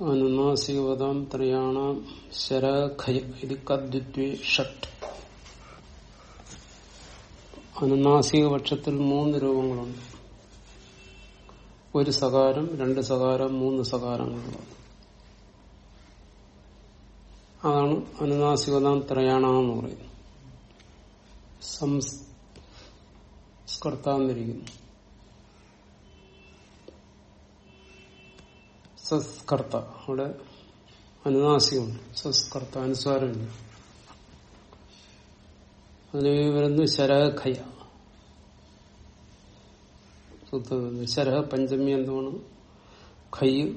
അനുനാസികവതാം ശരഖയ shut അനുനാസിക പക്ഷത്തിൽ മൂന്ന് രൂപങ്ങളുണ്ട്. ഒരു സകാരം രണ്ട് സകാരം മൂന്ന് സകാരങ്ങളുണ്ട് അതാണ് അനുനാസികതാം ത്രയാണ എന്ന് പറയുന്നത് സംസ്കർത്താന്നിരിക്കുന്നു സസ്കർത്ത. അവിടെ അനുനാസികമുണ്ട്. സസ്കർത്ത അനുസ്വാരമില്ല അതിന് വരുന്നു ശരഖയ ശരഹ പഞ്ചമി എന്താണ് ഖൈ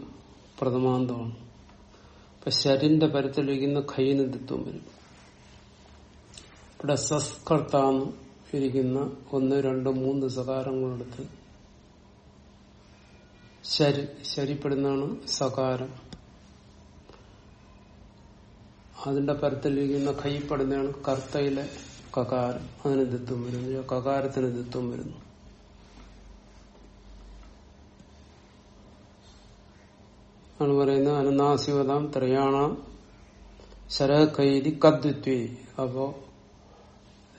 പ്രഥമാന്തമാണ്. ഇപ്പൊ ശരിന്റെ പരത്തിലിരിക്കുന്ന ഖൈന് ദിത്വം വരും. ഇവിടെ സസ്കർത്താന്ന് ഇരിക്കുന്ന ഒന്ന് രണ്ട് മൂന്ന് സകാരങ്ങളെടുത്ത് ശരി ശരിപ്പെടുന്നതാണ് സകാരം. അതിന്റെ പരത്തിലിരിക്കുന്ന കൈപ്പെടുന്നതാണ് കർത്തയിലെ കകാരം. അതിന് ദിത്വം വരുന്നു. കകാരത്തിന് ദിത്വം വരുന്നു. ആണ് പറയുന്നത് അനുനാസികതാം ത്രയാണാം ശരകൈരി കദ്വിത്വി. അപ്പോ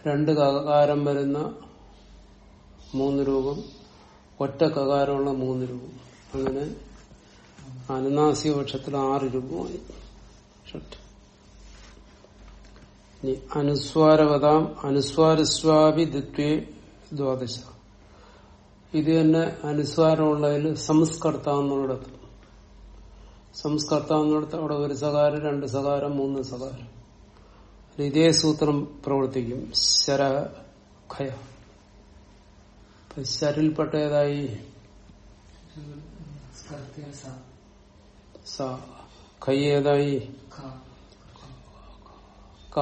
രണ്ട് കകാരം വരുന്ന മൂന്ന് രൂപം ഒറ്റ കകാരമുള്ള മൂന്ന് രൂപം. അങ്ങനെ അനുനാസിക പക്ഷത്തിൽ ആറ് രൂപമായി അനുസ്വാരവതാം അനുസ്വാരസ്വാപി ദിത്വേ ദ്വാദശ. ഇത് തന്നെ അനുസ്വാരമുള്ളതിൽ സംസ്കർത്താവുന്നിടത്ത് സംസ്കർത്താവുന്നിടത്ത് അവിടെ ഒരു സകാരം രണ്ട് സകാരം മൂന്ന് സകാരം. ഇതേ സൂത്രം പ്രവർത്തിക്കും. ശര ഖയ. ശരിൽപ്പെട്ട ഏതായി? ഖൈ ഏതായി ക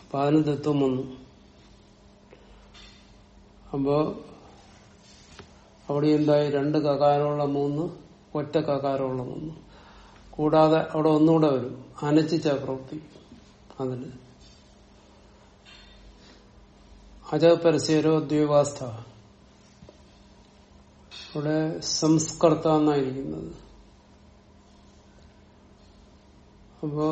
അപ്പൊ തത്വം വന്നു അപ്പോ അവിടെ എന്തായി രണ്ട് കകാരമുള്ള മൂന്ന് ഒറ്റ കകാരമുള്ള മൂന്ന് കൂടാതെ അവിടെ ഒന്നുകൂടെ വരും അനച്ചിച്ച പ്രവൃത്തി അതിന് അജപരസ്യരോ ദ്വീവാസ്ഥ ഇവിടെ സംസ്കർത്ത എന്നായിരിക്കുന്നത് അപ്പോ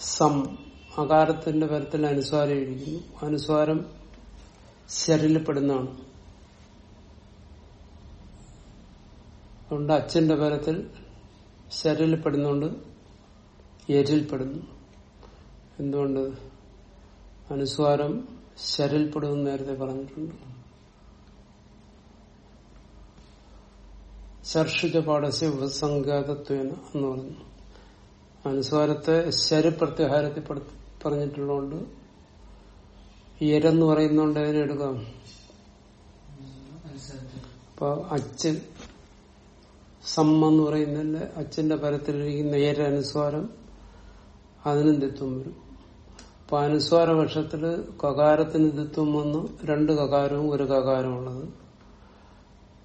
സം അകാരത്തിന്റെ പരത്തിൽ അനുസ്വാരം ഇരിക്കുന്നു അനുസ്വാരം ശരിലപ്പെടുന്നതാണ് അതുകൊണ്ട് അച്ഛന്റെ പരത്തിൽ ശരിലപ്പെടുന്നുണ്ട് എരിൽപ്പെടുന്നു. എന്തുകൊണ്ട്? അനുസ്വാരം ശരിൽപ്പെടുമെന്ന് നേരത്തെ പറഞ്ഞിട്ടുണ്ട്. ശർഷിച്ച പാടസ്യ ഉപസംഘാതത്വേന എന്ന് പറഞ്ഞു. അനുസ്വാരത്തെ ശരിപ്രത്യാഹാരത്തിൽ പറഞ്ഞിട്ടുള്ളതുകൊണ്ട് ഇരന്ന് പറയുന്നോണ്ട് അതിനെ എടുക്കാം? അപ്പൊ അച്ഛൻ സമ്മെന്ന് പറയുന്നതിന്റെ അച്ഛന്റെ പരത്തിലിരിക്കുന്ന ഏര അനുസ്വാരം അതിനും തെത്തും വരും. അപ്പൊ അനുസ്വാര പക്ഷത്തിൽ കകാരത്തിന് ദിത്വം വന്നു. രണ്ട് കകാരവും ഒരു കകാരവും ഉള്ളത്.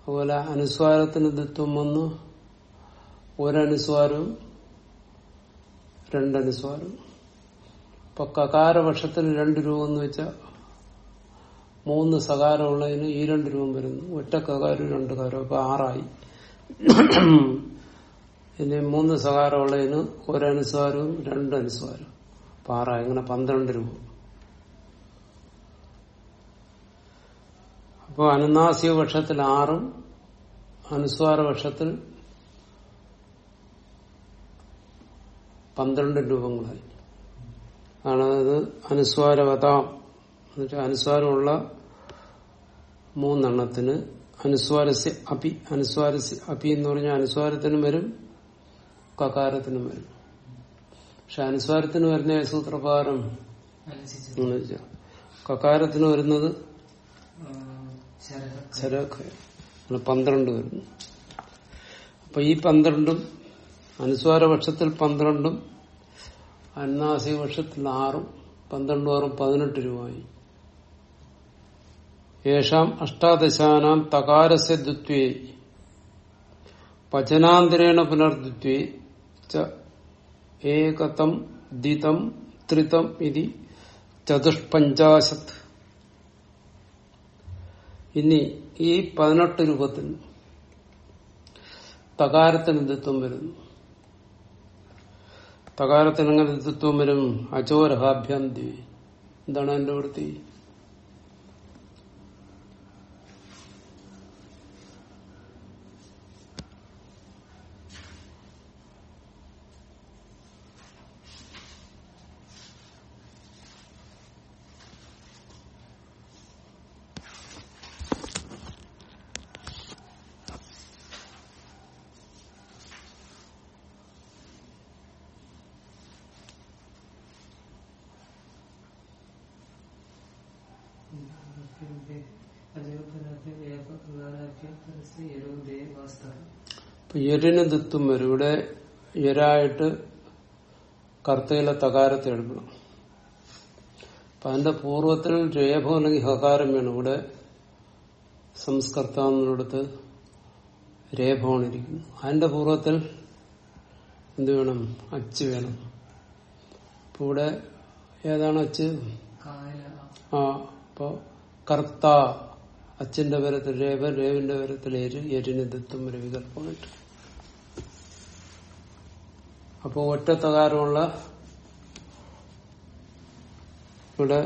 അതുപോലെ അനുസ്വാരത്തിന് ദിത്വം വന്നു. ഒരനുസ്വാരവും രണ്ടനുസ്വാരവും. ഇപ്പൊ കകാരപക്ഷത്തിന് രണ്ട് രൂപം എന്ന് വെച്ചാൽ മൂന്ന് സകാരമുള്ളതിന് ഈ രണ്ട് രൂപം വരുന്നു. ഒറ്റ കകാരവും രണ്ട് കാരം അപ്പൊ ആറായി. ഇനി മൂന്ന് സകാരമുള്ളതിന് ഒരനുസ്വാരവും രണ്ടനുസ്വാരം അപ്പൊ ഇങ്ങനെ പന്ത്രണ്ട് രൂപ. അപ്പോൾ അനുനാസിക പക്ഷത്തിൽ ആറും അനുസ്വാര പക്ഷത്തിൽ പന്ത്രണ്ട് രൂപങ്ങളായി. ആണ് അത് അനുസ്വാരവതാം എന്നുവെച്ചാൽ അനുസ്വാരമുള്ള മൂന്നെണ്ണത്തിന് അനുസ്വാരസ്യ അപി അനുസ്വാരസ്യ അപി എന്ന് പറഞ്ഞാൽ അനുസ്വാരത്തിനും വരും കകാരത്തിനും വരും. പക്ഷെ അനുസ്വാരത്തിന് വരുന്ന സൂത്രപ്രകാരം കകാരത്തിന് വരുന്നത്? പന്ത്രണ്ട് വരുന്നു. അപ്പൊ ഈ പന്ത്രണ്ടും അനുസ്വാരപക്ഷത്തിൽ പന്ത്രണ്ടും അന്നാസിക പക്ഷത്തിൽ ആറും പന്ത്രണ്ടും ആറും പതിനെട്ട് രൂപയായി. യേഷാം അഷ്ടാദശാനാം തകാരസ്യ ദ്വിത്വേ. പചനാന്തരേണ പുനർദ്വിത്വേ. ഏകതം ദ്വിതം ത്രിതം ഇതി ചതുഷ്പഞ്ചാശത്. ഇനി ഈ പതിനെട്ട് രൂപത്തിന് തകാരത്തിന് ദിത്വം വരുന്നു. തകാരത്തിന് എങ്ങനെ ദിത്വം വരും? അചോരഹാഭ്യന്തി എന്താണ് എന്റെ വൃത്തി? ഇപ്പൊ യരിന് ദിത്തും വരും. ഇവിടെ യരായിട്ട് കർത്തയിലെ തകാരത്തെ എടുക്കണം. അപ്പൊ അതിന്റെ പൂർവത്തിൽ രേഖം അല്ലെങ്കിൽ ഹകാരം വേണം. ഇവിടെ രേഖമാണ് ഇരിക്കുന്നത് അതിന്റെ പൂർവത്തിൽ എന്ത് വേണം? അച്ച് വേണം. അപ്പൊ ഇവിടെ ഏതാണ് അച്ച്? ആ അപ്പൊ കർത്ത. അച്ഛന്റെ പരത്തിൽ രേവൻ രേവിന്റെ പരത്തിൽ എര് എരിന് ദത്തും ഒരു വികല്പമായിട്ട് അപ്പൊ ഒറ്റ തകാരമുള്ള ഇവിടെ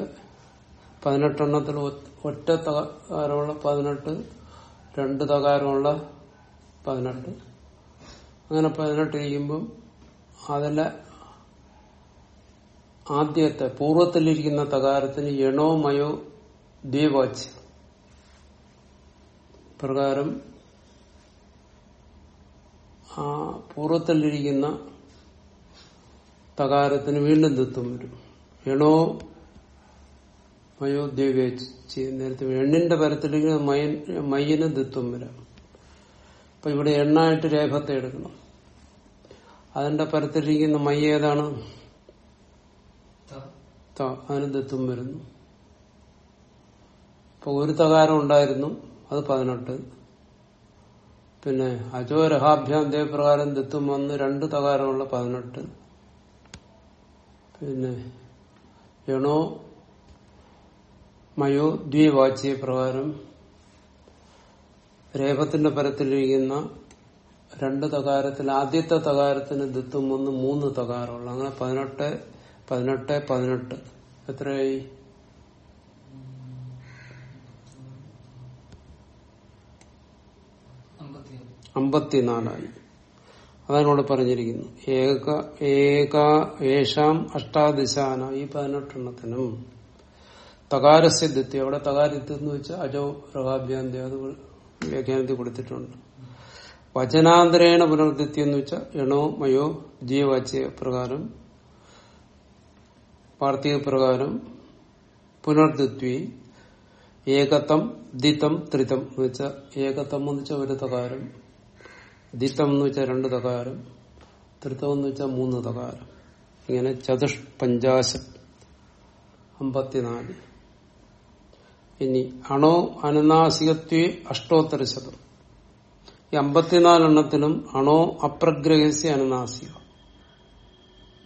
പതിനെട്ടെണ്ണത്തിൽ ഒറ്റ തകാരമുള്ള പതിനെട്ട് രണ്ട് തകാരമുള്ള പതിനെട്ട്. അങ്ങനെ പതിനെട്ട് ഇരിക്കുമ്പം അതിലെ ആദ്യത്തെ പൂർവത്തിലിരിക്കുന്ന തകാരത്തിന് എണോ മയോ ദ്വീപാച്ച് പ്രകാരം ആ പൂർവത്തിലിരിക്കുന്ന തകാരത്തിന് വീണ്ടും ദത്വം വരും. എണോ മയോ നേരത്തെ എണ്ണിന്റെ പരത്തിലിരിക്കുന്ന മയൻ മയ്യന് ദത്വം വരാം. അപ്പൊ ഇവിടെ എണ്ണായിട്ട് രേഖത്തെ എടുക്കണം. അതിന്റെ പരത്തിലിരിക്കുന്ന മയ്യ ഏതാണ്? അതിന് ദത്വം വരുന്നു. ഇപ്പൊ ഒരു തകാരം ഉണ്ടായിരുന്നു. അത് പതിനെട്ട്. പിന്നെ അജോ രഹാഭ്യാം ദേവപ്രകാരം ദത്തും വന്ന് രണ്ട് തകാരമുള്ള പതിനെട്ട്. പിന്നെ യണോ മയോ ദ്വിവാച്യ പ്രകാരം രേഖത്തിന്റെ പരത്തിലിരിക്കുന്ന രണ്ട് തകാരത്തിൽ ആദ്യത്തെ തകാരത്തിന് ദത്തും വന്ന് മൂന്ന് തകാരമുള്ള. അങ്ങനെ പതിനെട്ട് പതിനെട്ട് പതിനെട്ട്. എത്രയായി? അമ്പത്തിനാലായി. അതാണ് ഇവിടെ പറഞ്ഞിരിക്കുന്നു ഏക ഏക ഏഷാം അഷ്ടാദിശാന ഈ പതിനെട്ടെണ്ണത്തിനും. തകാരസ്യ ദിത്യം അവിടെ തകാരത്യം എന്ന് വെച്ചാൽ അജോ പ്രഭാഭ്യാന്തി അത് വ്യാഖ്യാനത്തിൽ കൊടുത്തിട്ടുണ്ട്. വചനാന്തരേണ പുനർദിത്യം എന്ന് വെച്ചാൽ എണോ മയോ ജീവാച്യ പ്രകാരം പാർത്ഥിക പ്രകാരം പുനർദിത്വി ഏകത്വം ദിത്തം ത്രിതം എന്ന് വെച്ചാൽ ഏകത്വം എന്ന് വെച്ചാൽ ഒരു തകാരം ദിത്തം എന്ന് വെച്ചാൽ രണ്ട് തകാരം തൃത്തം എന്ന് വെച്ചാൽ മൂന്ന് തകാരം. ഇങ്ങനെ ചതുഷ് പഞ്ചാശ അമ്പത്തിനാല്. ഇനി അണോ അനുനാസികത്വേ അഷ്ടോത്തര ശതം ഈ അമ്പത്തിനാലെണ്ണത്തിലും അണോ അപ്രഗ്രഹസ്യ അനുനാസിക.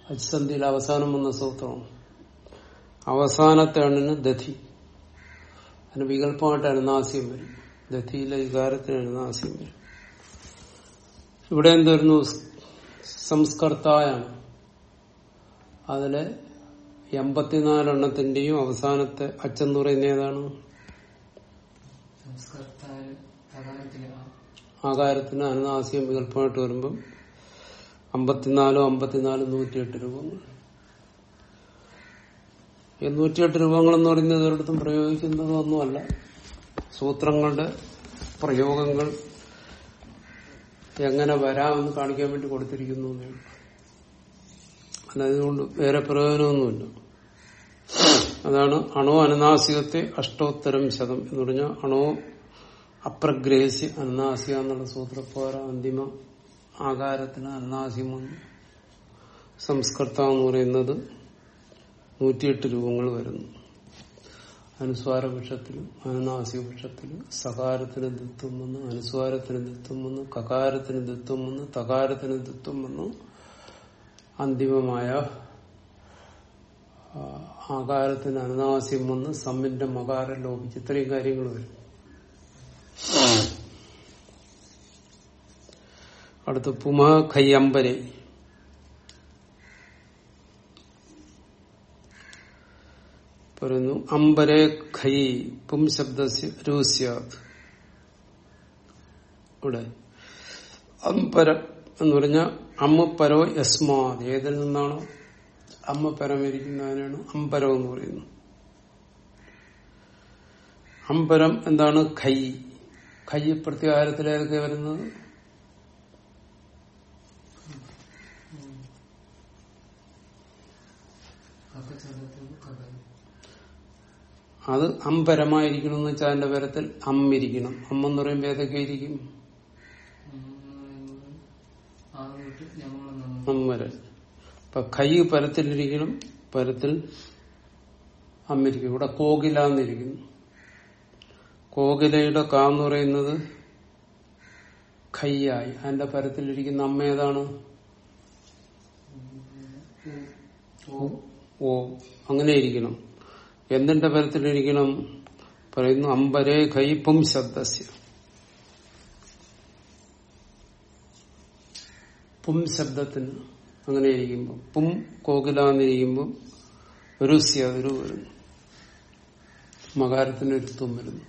അച്ഛന്തിയിൽ അവസാനം വന്ന സൂത്രമാണ് അവസാനത്തെ അണ്ണിന് ദധി. അതിന് വികല്പമായിട്ട് അനുനാസ്യം വരും. ദധിയിലെ വികാരത്തിന് അനുനാസ്യം വരും. ഇവിടെ എന്തുവരുന്നു സംസ്കർത്തായാണ്. അതിലെ എൺപത്തിനാലെണ്ണത്തിന്റെയും അവസാനത്തെ അച്ഛൻ പറയുന്ന ഏതാണ്? ആകാരത്തിന് അനുനാസികം വികല്പമായിട്ട് വരുമ്പം അമ്പത്തിനാലോ അമ്പത്തിനാലും നൂറ്റിയെട്ട് രൂപങ്ങൾ. ഈ നൂറ്റിയെട്ട് രൂപങ്ങൾ എന്ന് പറയുന്നത് ഒരിടത്തും പ്രയോഗിക്കുന്നതൊന്നുമല്ല. സൂത്രങ്ങളുടെ പ്രയോഗങ്ങൾ എങ്ങനെ വരാമെന്ന് കാണിക്കാൻ വേണ്ടി കൊടുത്തിരിക്കുന്നു അതുകൊണ്ട് വേറെ പ്രയോജനമൊന്നുമില്ല. അതാണ് അണോ അനുനാസികത്തെ അഷ്ടോത്തരം ശതം എന്ന് പറഞ്ഞാൽ അണോ അപ്രഗ്രേസി അനുനാസിക എന്നുള്ള സൂത്രപ്പോര അന്തിമ ആകാരത്തിന് അനുനാസ്യം സംസ്കൃത എന്ന് പറയുന്നത് നൂറ്റിയെട്ട് രൂപങ്ങൾ വരുന്നു. അനുസ്വാര വൃക്ഷത്തിലും അനുനാസിക വൃക്ഷത്തിലും സകാരത്തിന് ദിത്വം വന്നു അനുസ്വാരത്തിന് ദിത്വം വന്നു കകാരത്തിന് ദിത്വം വന്നു തകാരത്തിന് ദിത്വം വന്നു. അന്തിമമായ ആകാരത്തിന് അനുനാസ്യം വന്ന് സമ്മിന്റെ മകാരം ലോപിച്ച് ഇത്രയും കാര്യങ്ങൾ വരും. അടുത്ത് പുമ ഖയ്യമ്പരെ പറയുന്നു. അമ്പരെ ഖൈ പും ശബ്ദസ്യ രൂസ്യാത് ഇവിടെ. അംപര എന്ന് പറഞ്ഞ അമ്മ പരോ യസ്മാത്. ഏതിൽ നിന്നാണോ? അമ്മ പരമിരിക്കുന്നതിനാണ് അമ്പരം എന്ന് പറയുന്നത് അമ്പരം എന്താണ്? ഖൈ. ഖൈ പ്രത്യാഹാരത്തിലേതൊക്കെ വരുന്നത്? അത് അമ്പരമായിരിക്കണം എന്ന് വെച്ചാൽ അതിന്റെ പരത്തിൽ അമ്മിരിക്കണം. അമ്മെന്ന് പറയുമ്പോൾ ഏതൊക്കെ ഇരിക്കും അമ്മര. അപ്പൊ കൈ പരത്തിലിരിക്കണം. പരത്തിൽ അമ്മിരിക്കും. ഇവിടെ കോകില എന്നിരിക്കുന്നു കോകിലയുടെ കാ എന്ന് പറയുന്നത് ഖയ്യായി അതിന്റെ പരത്തിലിരിക്കുന്ന അമ്മ ഏതാണ്? ഓ. അങ്ങനെ ഇരിക്കണം. എന്തിന്റെ പരത്തിലിരിക്കണം? പറയുന്നു അമ്പരേ ഖൈപ്പും ശബ്ദസ്യ. പും ശബ്ദത്തിന് അങ്ങനെ ഇരിക്കുമ്പോൾ പും കോകിലാന്നിരിക്കുമ്പോൾ ഒരു സ്യതൊരു വരുന്നു. മകാരത്തിന് ഒരു തും വരുന്നു.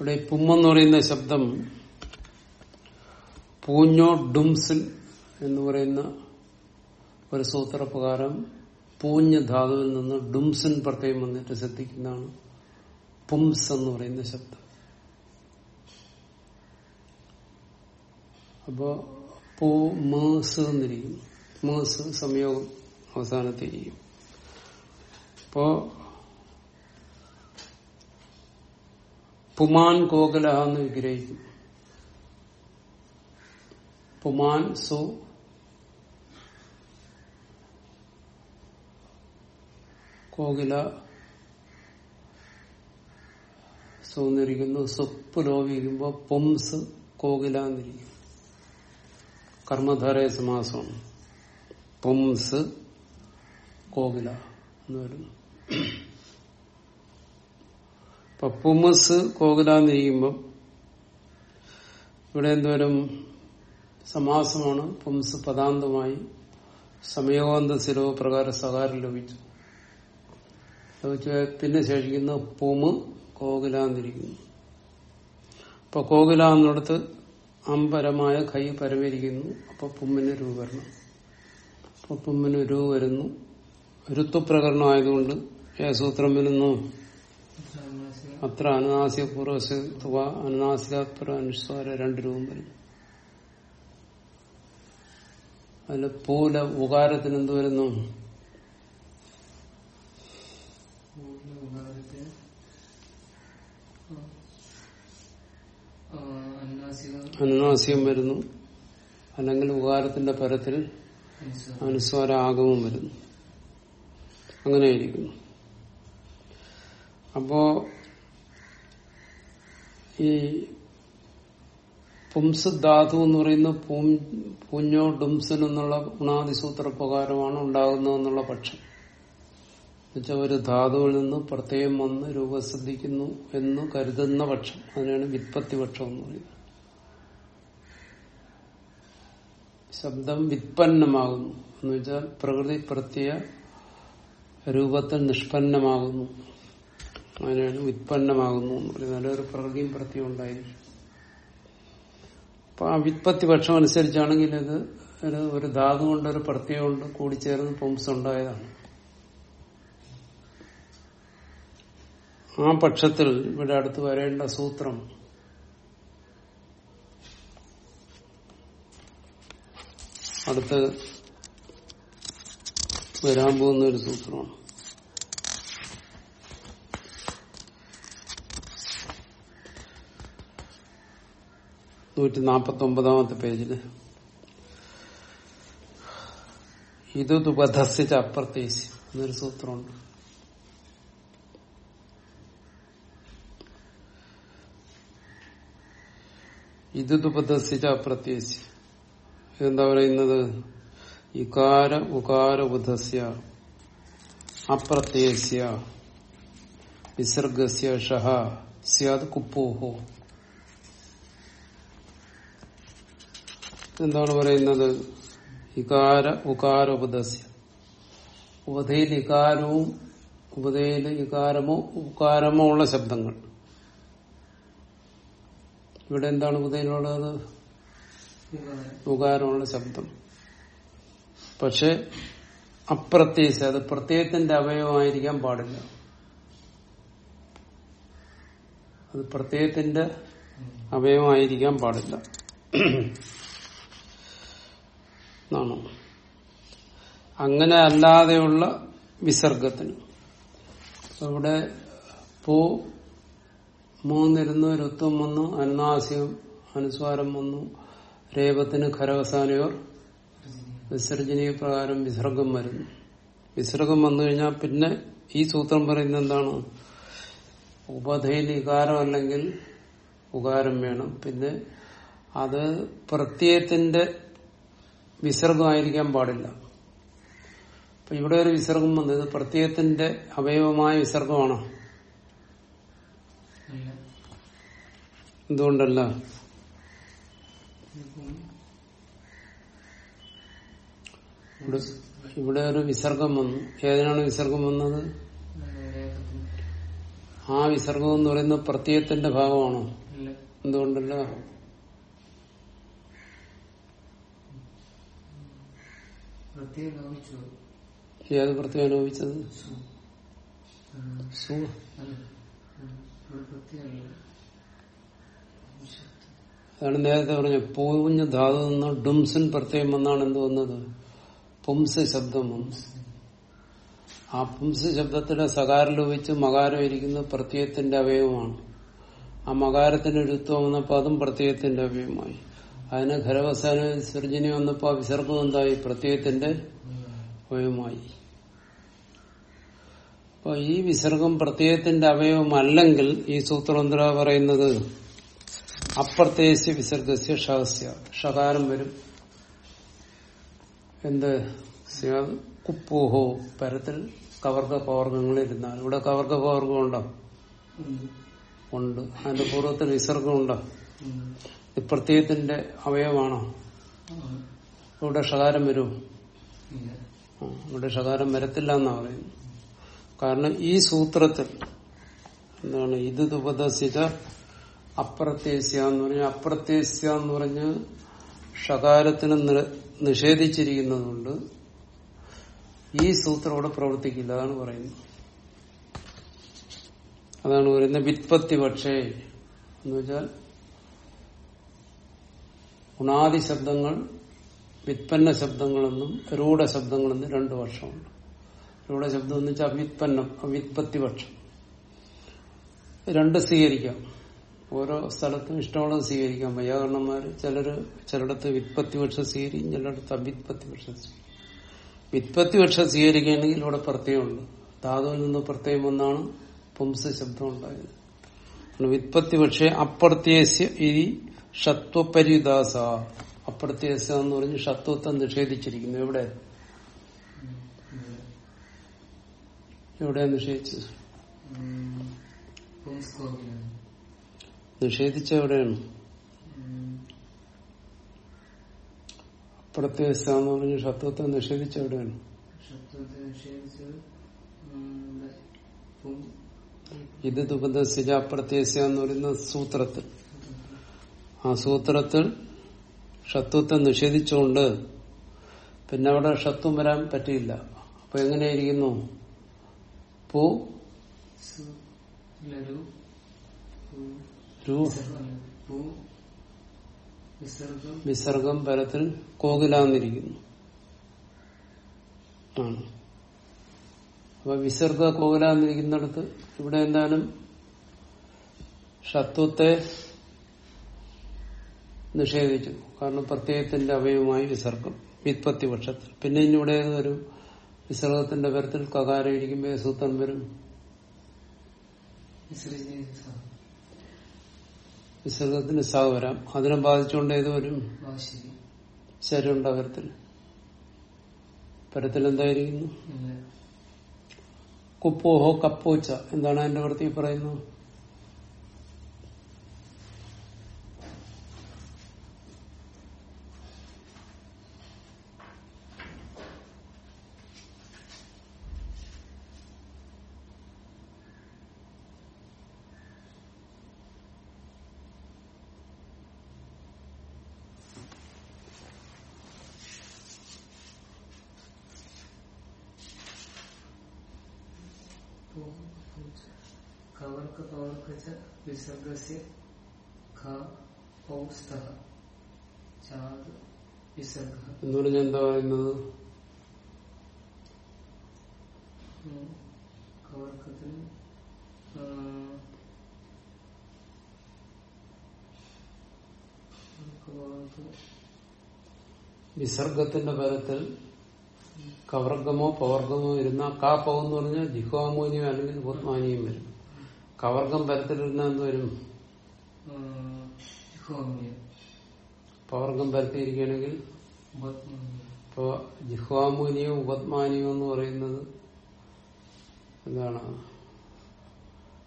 ഇവിടെ പുമ്മെന്ന് പറയുന്ന ശബ്ദം പൂഞ്ഞോ ഡുംസിൽ എന്ന് പറയുന്ന ഒരു സൂത്രപ്രകാരം പൂഞ്ഞ ധാതുവിൽ നിന്ന് ഡുംസിൻ പ്രത്യേകം വന്നിട്ട് ശ്രദ്ധിക്കുന്നതാണ്. പുംസ് എന്ന് പറയുന്ന ശബ്ദം. അപ്പോ പൂ മേസ് എന്നിരിക്കും. മേസ് സംയോഗം അവസാനത്തിരിക്കും. അപ്പോ പുമാൻ കോകല എന്ന് വിഗ്രഹിക്കും. പുമാൻ സു കോകില സൂന്നിരിക്കുന്നു സ്വപ്പ് ലോപിക്കുമ്പോ പൊംസ് കോകില എന്നിരിക്കും കർമ്മധാരയ സമാസമാണ് പൊംസ് കോകില എന്ന് വരുന്നു. ഇപ്പൊ കോകില എന്നിരിക്കുമ്പോ ഇവിടെ എന്തോരം സമാസമാണ്. പുംസ് പദാന്തമായി സമയോഗാന്ത ശിരോ പ്രകാരം സകാരം ലഭിച്ചു. പിന്നെ ശേഷിക്കുന്ന പൂമ് കോകില എന്നിരിക്കുന്നു അപ്പൊ കോകില എന്നിടത്ത് അമ്പരമായ കൈ പരമിരിക്കുന്നു അപ്പൊ പുമ്മിന് രൂപ വരണം അപ്പൊ പുമ്മിന് രൂപ വരുന്നു. ഋത്വപ്രകരണം ആയതുകൊണ്ട് ഏസൂത്രം വരുന്നു അത്ര അനുനാസിക പൂർവ അനുസ്വാര രണ്ട് രൂപം വരുന്നു അതിൽ പൂല ഉകാരത്തിന് എന്ത് വരുന്നു? അനുനാസികം വരുന്നു. അല്ലെങ്കിൽ ഉപകാരത്തിന്റെ പരത്തിൽ അനുസ്വാര ആഗമം വരുന്നു. അങ്ങനെയായിരിക്കുന്നു. അപ്പോ ഈ പുംസ് ധാതു എന്ന് പറയുന്ന പൂഞ്ഞോ ഡുംസൻ എന്നുള്ള ഗുണാതിസൂത്ര പ്രകാരമാണ് ഉണ്ടാകുന്നതെന്നുള്ള പക്ഷം. എന്നുവെച്ചാൽ ഒരു ധാതുവിൽ നിന്ന് പ്രത്യേകം വന്ന് രൂപസിദ്ധിക്കുന്നു എന്ന് കരുതുന്ന പക്ഷം. അതിനാണ് വിത്പത്തി പക്ഷം എന്ന് പറയുന്നത്. ശബ്ദം വിത്പന്നമാകുന്നു. എന്ന് വെച്ചാൽ പ്രകൃതി പ്രത്യ രൂപത്തിൽ നിഷ്പന്നമാകുന്നു. അതിനാണ് വിത്പന്നമാകുന്നു നല്ലൊരു പ്രകൃതിയും പ്രത്യം ഉണ്ടായിരിക്കും. അപ്പൊ ആ വിത്പത്തി പക്ഷം അനുസരിച്ചാണെങ്കിൽ ഇത് ഒരു ധാതു കൊണ്ട് ഒരു പ്രത്യയം കൊണ്ട് കൂടിച്ചേർന്ന് പുംസ് ഉണ്ടായതാണ്. ആ പക്ഷത്തിൽ ഇവിടെ അടുത്ത് വരേണ്ട സൂത്രം അടുത്ത് വരാൻ പോകുന്ന ഒരു സൂത്രമാണ്. നൂറ്റി നാപ്പത്തി ഒമ്പതാമത്തെ പേജിൽ. ഇത് ദുപധസിച്ച അപ്രത്യേശി എന്നൊരു സൂത്രമുണ്ട്. ഇത് ദുപധസിച്ച അപ്രത്യേശി ഇതെന്താ പറയുന്നത്? ഇകാര ഉകാര ബുധസ്യ അപ്രത്യസ്യ വിസർഗസ്യ ഷഹ സ്യാദ് കുപ്പോഹോ. എന്താണ് പറയുന്നത്? ഇകാര ഉകാര ഉപദസ്യ ഉപതയിൽ ഇകാരവും ഉപതയിൽ ഇകാരമോ ഉകാരമോ ഉള്ള ശബ്ദങ്ങൾ. ഇവിടെ എന്താണ് ഉപതയിലുള്ളത് ഉകാരമുള്ള ശബ്ദം. പക്ഷെ അപ്രത്യേകിച്ച് അത് പ്രത്യയത്തിന്റെ അവയവമായിരിക്കാൻ പാടില്ല. അത് പ്രത്യയത്തിന്റെ അവയവമായിരിക്കാൻ പാടില്ല. എന്നാണ് അങ്ങനെ അല്ലാതെയുള്ള വിസർഗത്തിന്. ഇവിടെ പൂ മൂന്നിരുന്നു രുത്വം വന്നു അനുനാസ്യം അനുസ്വാരം വന്നു രേപത്തിന് ഖരവസാനയോർ വിസർജനീയ പ്രകാരം വിസർഗം വരുന്നു. വിസർഗം വന്നു കഴിഞ്ഞാൽ പിന്നെ ഈ സൂത്രം പറയുന്നത് എന്താണ്? ഉപധയിൽ ഇകാരം അല്ലെങ്കിൽ ഉകാരം വേണം. പിന്നെ അത് പ്രത്യയത്തിന്റെ വിസർഗമായിരിക്കാൻ പാടില്ല. അപ്പൊ ഇവിടെ ഒരു വിസർഗം വന്നത് പ്രത്യയത്തിന്റെ അവയവമായ വിസർഗമാണോ? എന്തുകൊണ്ടല്ല? ഇവിടെ ഇവിടെ ഒരു വിസർഗം വന്നു. ഏതിനാണ് വിസർഗം വന്നത്? ആ വിസർഗം എന്ന് പറയുന്നത് പ്രത്യയത്തിന്റെ ഭാഗമാണോ? എന്തുകൊണ്ടല്ല? ഏത് പ്രത്യേകം അനുഭവിച്ചത്? അതാണ് നേരത്തെ പറഞ്ഞ പൂഞ്ഞ ധാതു നിന്ന് ഡുംസിൻ പ്രത്യേകം വന്നാണ് എന്ത് വന്നത്? പുംസ് ശബ്ദം പുംസ്. ആ പുംസ് ശബ്ദത്തിന്റെ സകാരം ലോപിച്ച് മകാരം ഇരിക്കുന്ന പ്രത്യയത്തിന്റെ അവയവമാണ്. ആ മകാരത്തിന്റെ എഴുത്തു വന്നപ്പോ അതും പ്രത്യയത്തിന്റെ അവയവമായി. അതിന് ഖരവസാന സൃജനി വന്നപ്പോ വിസർഗം എന്തായി? പ്രത്യയത്തിന്റെ അവയവമായി. അപ്പൊ ഈ വിസർഗം പ്രത്യയത്തിന്റെ അവയവമല്ലെങ്കിൽ ഈ സൂത്രം എന്താ പറയുന്നത് അപ്രത്യയസ്യ വിസർഗസ്യ ഷകാരം വരും. എന്ത്? കുപ്പൂഹോ പരത്തിൽ കവർഗ പവർഗങ്ങളിരുന്നാൽ ഇവിടെ കവർഗ പവർഗം ഉണ്ടോ? ഉണ്ട്. അതിന്റെ പൂർവത്തിൽ വിസർഗം ഉണ്ടോ? ഇത് പ്രത്യയത്തിന്റെ അവയവമാണോ? ഇവിടെ ഷകാരം വരുമോ ഇവിടെ ഷകാരം വരത്തില്ല എന്നാ പറയുന്നു കാരണം ഈ സൂത്രത്തിൽ എന്താണ്? ഇത് ഉപദസിത അപ്രത്യസ്യ എന്ന് പറഞ്ഞ അപ്രത്യസ്യ എന്ന് പറഞ്ഞ് ഷകാരത്തിന് നിഷേധിച്ചിരിക്കുന്നതുകൊണ്ട് ഈ സൂത്രം അവിടെ പ്രവർത്തിക്കില്ല അതാണ് പറയുന്നത്. അതാണ് പറയുന്നത് വിത്പത്തി പക്ഷേ എന്ന് വെച്ചാൽ ഗുണാദി ശബ്ദങ്ങൾ വിത്പന്ന ശബ്ദങ്ങളെന്നും രൂഢ ശബ്ദങ്ങളെന്നും രണ്ടു വർഷമുണ്ട് രൂഢ ശബ്ദം എന്ന് വെച്ചാൽ അവിത്പന്നം അവിത്പത്തി പക്ഷം. രണ്ട് സ്വീകരിക്കാം. ഓരോ സ്ഥലത്തും ഇഷ്ടമുള്ളത് സ്വീകരിക്കാം. വൈയാകരണന്മാര് ചിലര് ചിലയിടത്ത് വിത്പത്തി പക്ഷം സ്വീകരിക്കും ചിലയിടത്ത് അഭിത്പത്തി പക്ഷം സ്വീകരിക്കും. വിത്പത്തി പക്ഷം സ്വീകരിക്കുകയാണെങ്കിൽ ഇവിടെ പ്രത്യയമുണ്ട് ധാതുവിൽ നിന്ന് പ്രത്യയം ഒന്നാണ് പുംസ് ശബ്ദം ഉണ്ടായത്. വിത്പത്തി പക്ഷേ അപ്രത്യസ്യ ഈ ഷത്വപരിദാസ. അപ്രത്യസ്യ എന്ന് പറഞ്ഞ് ഷത്വത്തെ നിഷേധിച്ചിരിക്കുന്നു. എവിടെ? എവിടെ നിഷേധിച്ചത്? നിഷേധിച്ച എവിടെയാണ് എന്ന് പറഞ്ഞ ഷത്വത്തെ നിഷേധിച്ച എവിടെയാണ് ഇത് ദുപദസിജ അപ്രത്യസ്യ എന്ന് പറയുന്ന സൂത്രത്തിൽ. ആ സൂത്രത്തിൽ ഷത്വത്തെ നിഷേധിച്ചുകൊണ്ട് പിന്നെ അവിടെ ഷത്വം വരാൻ പറ്റിയില്ല. അപ്പൊ എങ്ങനെയായിരിക്കുന്നു പൂ വിസർഗം പരത്തിൽ കോകിലാന്നിരിക്കുന്നു. ആണ്. അപ്പൊ വിസർഗ കോകിലാന്നിരിക്കുന്നിടത്ത് ഇവിടെ എന്തായാലും ഷത്വത്തെ നിഷേധിച്ചു. കാരണം പ്രത്യയത്തിന്റെ അവയവമായി വിസർഗം വിത്പത്തി പക്ഷത്തിൽ പിന്നെ ഇനി ഒരു വിസർഗത്തിന്റെ പരത്തിൽ കകാരം ഇരിക്കുമ്പോൾ സൂത്രം വരും വിസർഗത്തിന് സാ വരാം. അതിനെ ബാധിച്ചുകൊണ്ട് ഏത് വരും? ശരിയുണ്ടോ പരത്തിൽ പരത്തിൽ എന്തായിരിക്കുന്നു കുപ്പോഹോ കപ്പോച്ച. എന്താണ് അതിന്റെ വൃത്തി പറയുന്നത് കവർക്ക പവർക്ക വിസർഗസ്യ ഖ പൗ സ്തഃ ചാത് വിസർഗ എന്ന് പറഞ്ഞാൽ എന്താ പറയുന്നത്? കവർക്കത്തിന് വിസർഗത്തിന്റെ പരത്തിൽ കവർഗമോ പവർഗമോ ഇരുന്ന കാ പൗ എന്ന് പറഞ്ഞാൽ ജിഹ്വാമോനിയോ അല്ലെങ്കിൽ ഭൂത്മാനിയും വരും. കവർഗം പരത്തിലിരുന്ന എന്ത് വരും പവർഗം പരത്തിയിരിക്കുകയാണെങ്കിൽ? ഇപ്പോ ജിഹ്വാമൂനിയോ ഉപത്മാനിയോ എന്ന് പറയുന്നത് എന്താണ്?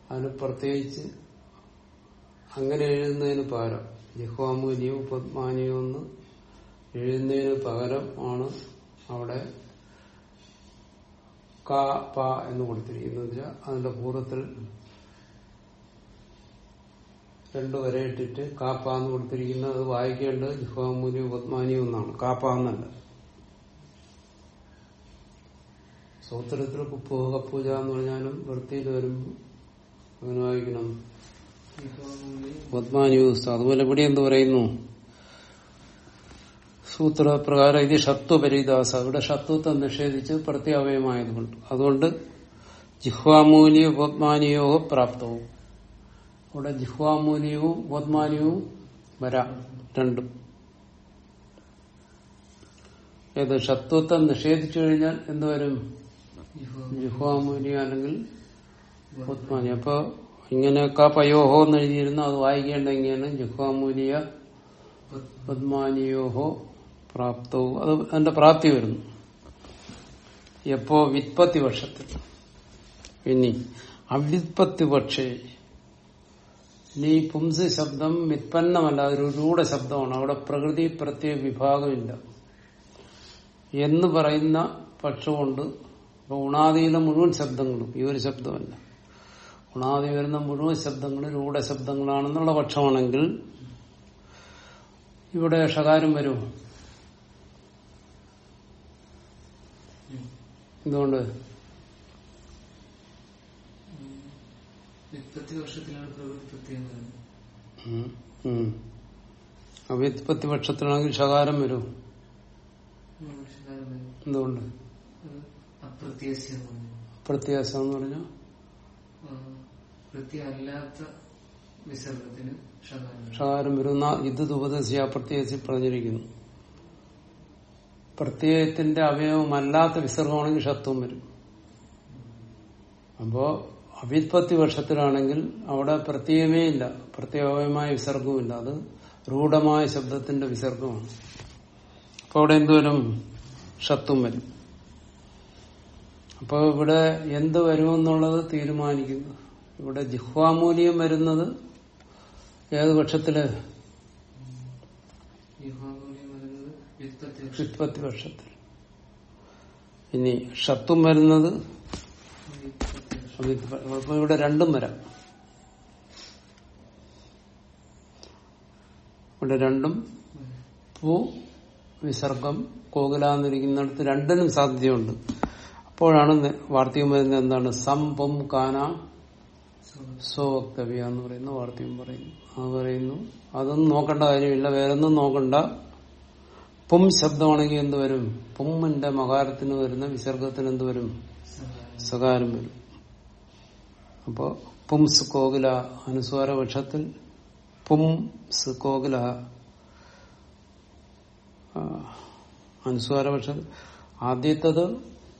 അതിന് പ്രത്യേകിച്ച് അങ്ങനെ എഴുതുന്നതിന് പകരം ജിഹ്വാമൂനിയോ ഉപത്മാനിയോ എന്ന് എഴുതുന്നതിന് പകരം ആണ് അവിടെ ക പ എന്ന് കൊടുത്തിരിക്കുന്നത് വെച്ചാൽ അതിന്റെ പൂർവത്തിൽ രണ്ടു വരെ ഇട്ടിട്ട് കാപ്പാന്ന് കൊടുത്തിരിക്കുന്നത് അത് വായിക്കേണ്ടത് ജിഹ്വാമൂലി ഉപത്മാനിയോ ഒന്നാണ്. കാപ്പാന്നല്ല. സൂത്രത്തിൽ കുപ്പുക പൂജ എന്ന് പറഞ്ഞാലും വൃത്തിയിൽ വരുമ്പോൾ അങ്ങനെ വായിക്കണം. പത്മാനിയൂസ് അതുപോലെ ഇവിടെ എന്ത് പറയുന്നു? സൂത്രപ്രകാരം ഇത് ഷത്വപരിദാസ ഇവിടെ ഷത്വത്തെ നിഷേധിച്ച് പ്രത്യാവയമായതുകൊണ്ട്. അതുകൊണ്ട് ജിഹ്വാമൂലിയോ പത്മാനിയോ പ്രാപ്തവും. ഇവിടെ ജിഹ്വാമൂലിയവും പത്മാനിയവും വരാം. രണ്ടും. ഏത് ഷത്വത്തെ നിഷേധിച്ചു കഴിഞ്ഞാൽ എന്തുവരും ജിഹ്വാമൂലിയ അല്ലെങ്കിൽ പത്മാനി അപ്പൊ ഇങ്ങനെയൊക്കെ പയോഹോ എന്ന് എഴുതിയിരുന്നു അത് വായിക്കേണ്ട എങ്ങനെയാണ് ജിഹ്വാമൂലിയ പത്മാനിയോഹോ പ്രാപ്തവും അത് അതിന്റെ പ്രാപ്തി വരുന്നു. എപ്പോ വിത്പത്തി വർഷത്തിൽ. ഇനി അവ്യുത്പത്തി പക്ഷേ ഇനി പുംസ് ശബ്ദം വിത്പന്നമല്ല അതൊരു രൂഢ ശബ്ദമാണ്. അവിടെ പ്രകൃതി പ്രത്യേക വിഭാഗമില്ല. എന്ന് പറയുന്ന പക്ഷമുണ്ട്. അപ്പൊ ഉണാദിയിലെ മുഴുവൻ ശബ്ദങ്ങളും ഈ ഒരു ശബ്ദമല്ല. ഉണാദി വരുന്ന മുഴുവൻ ശബ്ദങ്ങളും രൂഢ ശബ്ദങ്ങളാണെന്നുള്ള പക്ഷമാണെങ്കിൽ ഇവിടെ ഷകാരം വരുമോ എന്തുകൊണ്ട്? വർഷത്തിലാണ്. ഉം. അവ്യുത്പത്തി പക്ഷത്തിലാണെങ്കിൽ ശകാരം വരും. എന്തുകൊണ്ട് അപ്രത്യാസം പ്രത്യാസം എന്ന് പറഞ്ഞു ഷകാരം. ഷകാരം വരുന്ന ഇത് ഉപദേശി പ്രത്യേകിച്ച് പറഞ്ഞിരിക്കുന്നു പ്രത്യയത്തിന്റെ അവയവമല്ലാത്ത വിസർഗമാണെങ്കിൽ ഷത്വം വരും അപ്പോ അവിത്പത്തി വർഷത്തിലാണെങ്കിൽ അവിടെ പ്രത്യയമേ ഇല്ല പ്രത്യേകമായ വിസർഗവുമില്ല. അത് രൂഢമായ ശബ്ദത്തിന്റെ വിസർഗമാണ്. അപ്പൊ അവിടെ എന്തുവരും ഷത്തും വരും. അപ്പൊ ഇവിടെ എന്ത് വരുമെന്നുള്ളത് തീരുമാനിക്കുന്നു. ഇവിടെ ജിഹ്വാമൂല്യം വരുന്നത് ഏത് പക്ഷത്തിൽ? ഇനി ഷത്തും വരുന്നത് അപ്പൊ ഇവിടെ രണ്ടും വരാം. ഇവിടെ രണ്ടും പൂ വിസർഗം കോകിലാന്നിരിക്കുന്നിടത്ത് രണ്ടിനും സാധ്യതയുണ്ട്. അപ്പോഴാണ് വാർത്തകം വരുന്നത് എന്താണ്? സം പൊം കാന സ്വവക്തവ്യ എന്ന് പറയുന്ന വാർത്തയും പറയുന്നു. അത് പറയുന്നു. അതൊന്നും നോക്കേണ്ട കാര്യമില്ല. വേറൊന്നും നോക്കണ്ട. പും ശബ്ദമാണെങ്കിൽ എന്ത് വരും? പുമ്മിന്റെ മകാരത്തിന് വരുന്ന വിസർഗത്തിന് എന്ത് വരും? സകാരം വരും. അപ്പോ പുംസ് കോകില അനുസ്വാര പക്ഷത്തിൽ പുംസ് കോകില ആ, അനുസ്വാര പക്ഷത്തിൽ ആദ്യത്തത്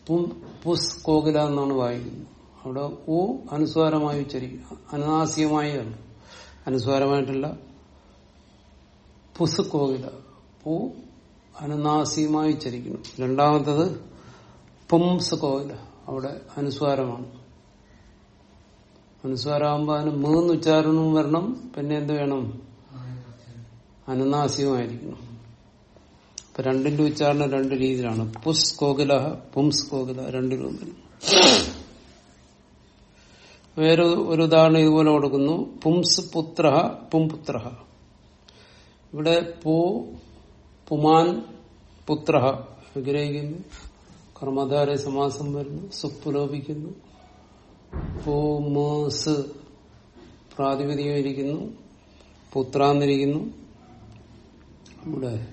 പും പുസ് കോകില എന്നാണ് വായിക്കുന്നത്. അവിടെ ഉ അനുസ്വാരമായി ഉച്ചരിക്കും അനുനാസികമായി ആണ് അനുസ്വാരമായിട്ടില്ല. പുസ് കോകില പു അനുനാസികമായി ഉച്ചരിക്കുന്നു. രണ്ടാമത്തത് പുംസ് കോകില അവിടെ അനുസ്വാരമാണ്. അനുസ്വാരമാകുമ്പോ അതിന് മൂന്ന് ഉച്ചാരണവും വരണം. പിന്നെ എന്ത് വേണം? അനുനാസ്യമായിരിക്കണം അപ്പൊ രണ്ടിന്റെ ഉച്ചാരണം രണ്ട് രീതിയിലാണ്. പുസ് കോകില പുംസ് കോകില രണ്ട് രൂപം. വേറെ ഒരു ഉദാഹരണം ഇതുപോലെ കൊടുക്കുന്നു. പുംസ് പുത്ര പുംപുത്ര ഇവിടെ പൂ പുമാൻ പുത്ര വിഗ്രഹിക്കുന്നു. കർമ്മധാര സമാസം വരുന്നു. സുപ്പ് ലോപിക്കുന്നു പുമസ് പ്രാതിപതികം ഇരിക്കുന്നു പുത്രാന്നിരിക്കുന്നു ഇവിടെ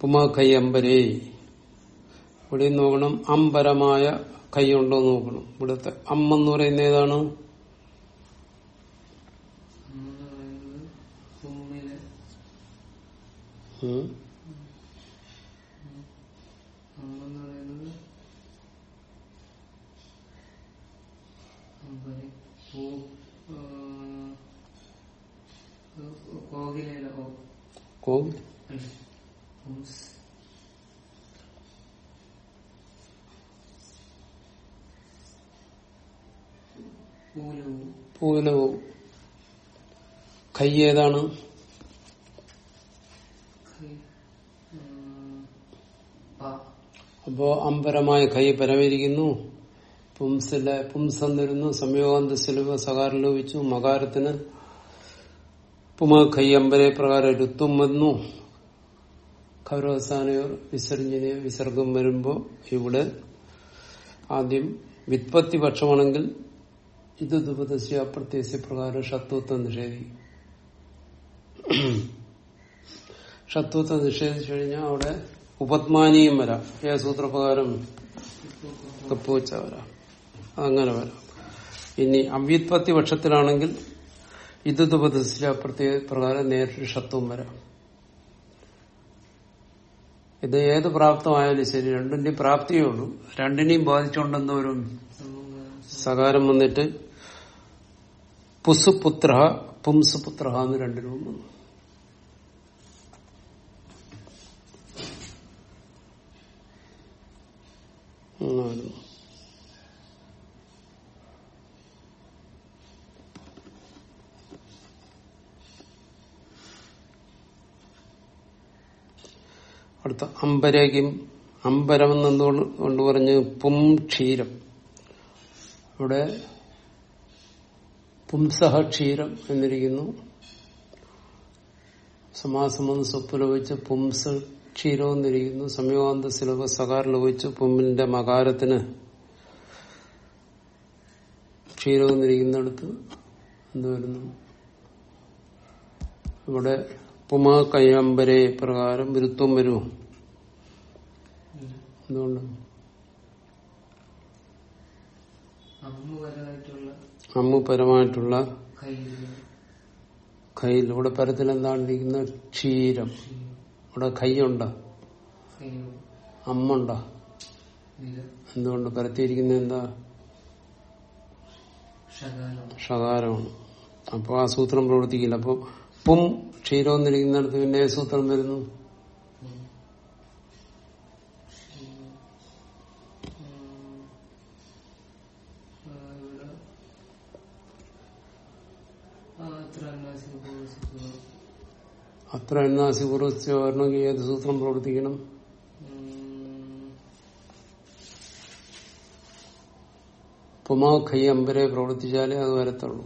പുമ കൈ അമ്പരേ. ഇവിടെ നോക്കണം. അമ്പരമായ കൈയുണ്ടോ നോക്കണം. ഇവിടുത്തെ അമ്മെന്ന് പറയുന്ന ഏതാണ്? ഉം. അമ്മെന്ന് പറയുന്നത് അമ്പരി പൂ ആ, കോകിലയില ഓ കോ അല്ല ഹുംസ്. പൂലവും കൈ ഏതാണ്? അപ്പോ അമ്പരമായ കൈ പരമിരിക്കുന്നു. പുംസിലെ പുംസം വരുന്നു സംയോഗാന്ത സിലുവ സകാരം ലോപിച്ചു മകാരത്തിന് പുമ കൈ അമ്പരെ പ്രകാരം രുത്തും വന്നു. ഖൗരവസാനയോ വിസർജനയോ വിസർഗം വരുമ്പോ ഇവിടെ ആദ്യം വിത്പത്തി പക്ഷമാണെങ്കിൽ ഇത് ദുപദശി അപ്രത്യസ്യ പ്രകാരം ഷത്വത്വം നിഷേധിക്കും ഷത്വത്വം നിഷേധിച്ചു കഴിഞ്ഞാൽ അവിടെ ഉപത്മാനിയും വരാം. ഏ സൂത്രപ്രകാരം. കപ്പുവച്ച വരാം. അങ്ങനെ വരാം. ഇനി അവ്യുത്പത്തി പക്ഷത്തിലാണെങ്കിൽ ഇത് ഉപദേശിച്ച പ്രത്യേക പ്രകാരം നേരിട്ട് ഷത്വം വരാം. ഇത് ഏത് പ്രാപ്തമായാലും ശരി രണ്ടിന്റെയും പ്രാപ്തിയേ ഉള്ളൂ. രണ്ടിനെയും ബാധിച്ചുകൊണ്ടെന്തോരും സകാരം വന്നിട്ട് പുസുപുത്ര പുംസുപുത്ര എന്ന് രണ്ട് രൂപം വന്നു. എന്നായിരുന്നു. അടുത്ത അമ്പരേക്കും അമ്പരം എന്നെന്തുകൊണ്ട് പറഞ്ഞ് പും ക്ഷീരം. ഇവിടെ പുംസഹ ക്ഷീരം എന്നിരിക്കുന്നു. സമാസം വന്ന് സ്വപ്പ് ലോപിച്ച് പുംസ് ക്ഷീരം എന്നിരിക്കുന്നു. സമയവാന്ത സിലബ സകാർ ലോപിച്ച് പുമ്മിന്റെ മകാരത്തിന് ക്ഷീരം എന്നിരിക്കുന്നിടത്ത് എന്ത് വരുന്നു? ഇവിടെ പുമ കയ്യാമ്പരെ പ്രകാരം വിരുത്വം വരുമോ എന്തുകൊണ്ട്? അമ്മുപരമായിട്ടുള്ള അമ്മു പരമായിട്ടുള്ള കയ്യിൽ ഇവിടെ പരത്തിൽ എന്താണ് ഇരിക്കുന്നത്? ക്ഷീരം. ഇവിടെ കൈ കയ്യോ അമ്മുണ്ട? എന്തുകൊണ്ട്? പരത്തിയിരിക്കുന്ന എന്താ? ഷകാരമാണ്. അപ്പൊ ആ സൂത്രം പ്രവർത്തിക്കില്ല. അപ്പൊ പും ക്ഷീരം എന്നിരിക്കുന്നിടത്ത് പിന്നെ സൂത്രം വരുന്നു? അത്ര എണ്ണാസി പൂർവസ്യ വരണമെങ്കിൽ ഏത് സൂത്രം പ്രവർത്തിക്കണം? പുമാഖയ്യമ്പരെ പ്രവർത്തിച്ചാലേ അത് വരത്തുള്ളൂ.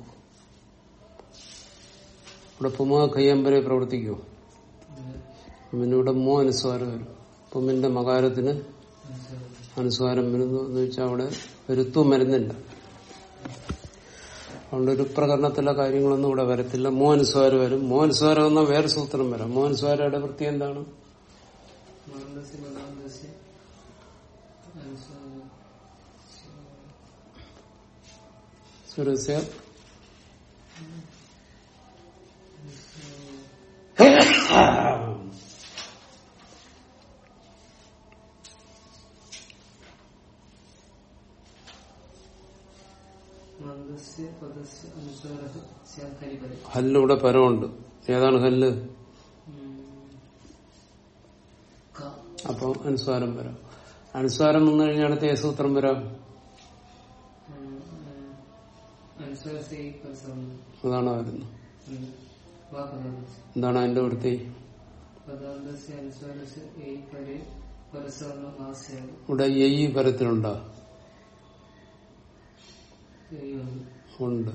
ഇവിടെ പുമാ കൈ പ്രവർത്തിക്കുമോ. പിന്നെ ഇവിടെ മോ അനുസ്വാരം വരും. പുമ്മിന്റെ മകാരത്തിന്. അനുസ്വാരം വരുന്നു എന്ന് വെച്ചാൽ അവിടെ വരുത്വം വരുന്നില്ല അതുകൊണ്ട് ഒരു പ്രകടനത്തിലെ കാര്യങ്ങളൊന്നും ഇവിടെ വരത്തില്ല. മോ അനുസ്വാരം വരും. മോ അനുസ്വാരം എന്നാൽ വേറെ സൂത്രം വരാം. മോ അനുസ്വാരയുടെ വൃത്തി എന്താണ്? സുരസ്യ മന്ദസ്യ പദസ്യ അനുസ്വാര സ്യാഖരിപരി ഹല്ലിവിടെ പരമുണ്ട്. ഏതാണ് ഹല്ല്? അപ്പൊ അനുസ്വാരം വരാം. അനുസ്വാരം വന്നു കഴിഞ്ഞാൽ അടുത്ത ഏ സൂത്രം വരാം. അതാണ് വരുന്നത്. എന്താണ് അതിന്റെ വൃത്തി? ഇവിടെ എയ് പരത്തിലുണ്ടോ? ഉണ്ട്.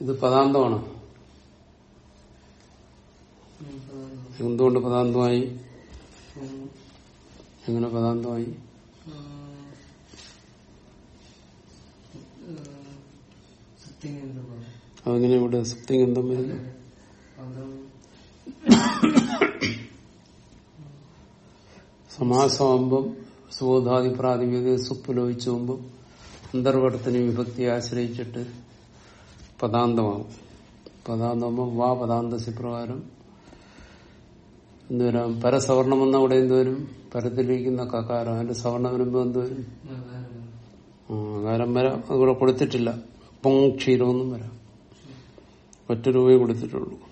ഇത് പദാന്തമാണ്. എന്തുകൊണ്ട് പദാന്തമായി? എങ്ങനെ പദാന്തമായി? അതെങ്ങനെ ഇവിടെ പോലെ എന്തും വരുന്നു? സമാസമാകുമ്പം സുബോധാദി പ്രാഥമിക സുപ്പുലോഹിച്ചു പോകുമ്പോൾ അന്തർവർത്തന വിഭക്തി ആശ്രയിച്ചിട്ട് പദാന്തമാകും. പദാന്തമാകുമ്പോൾ വാ പദാന്തസി പ്രകാരം എന്തുവരാം? പരസവർണം വന്ന അവിടെ എന്തുവരും? പരത്തിലിരിക്കുന്ന കകാരം. അതിന്റെ സവർണം വരുമ്പോ എന്തുവരും? കാരം വരാം. അതുകൂടെ കൊടുത്തിട്ടില്ല. പൊങ് ക്ഷീരമൊന്നും വരാം. ഒറ്റ രൂപയെ കൊടുത്തിട്ടുള്ളൂ.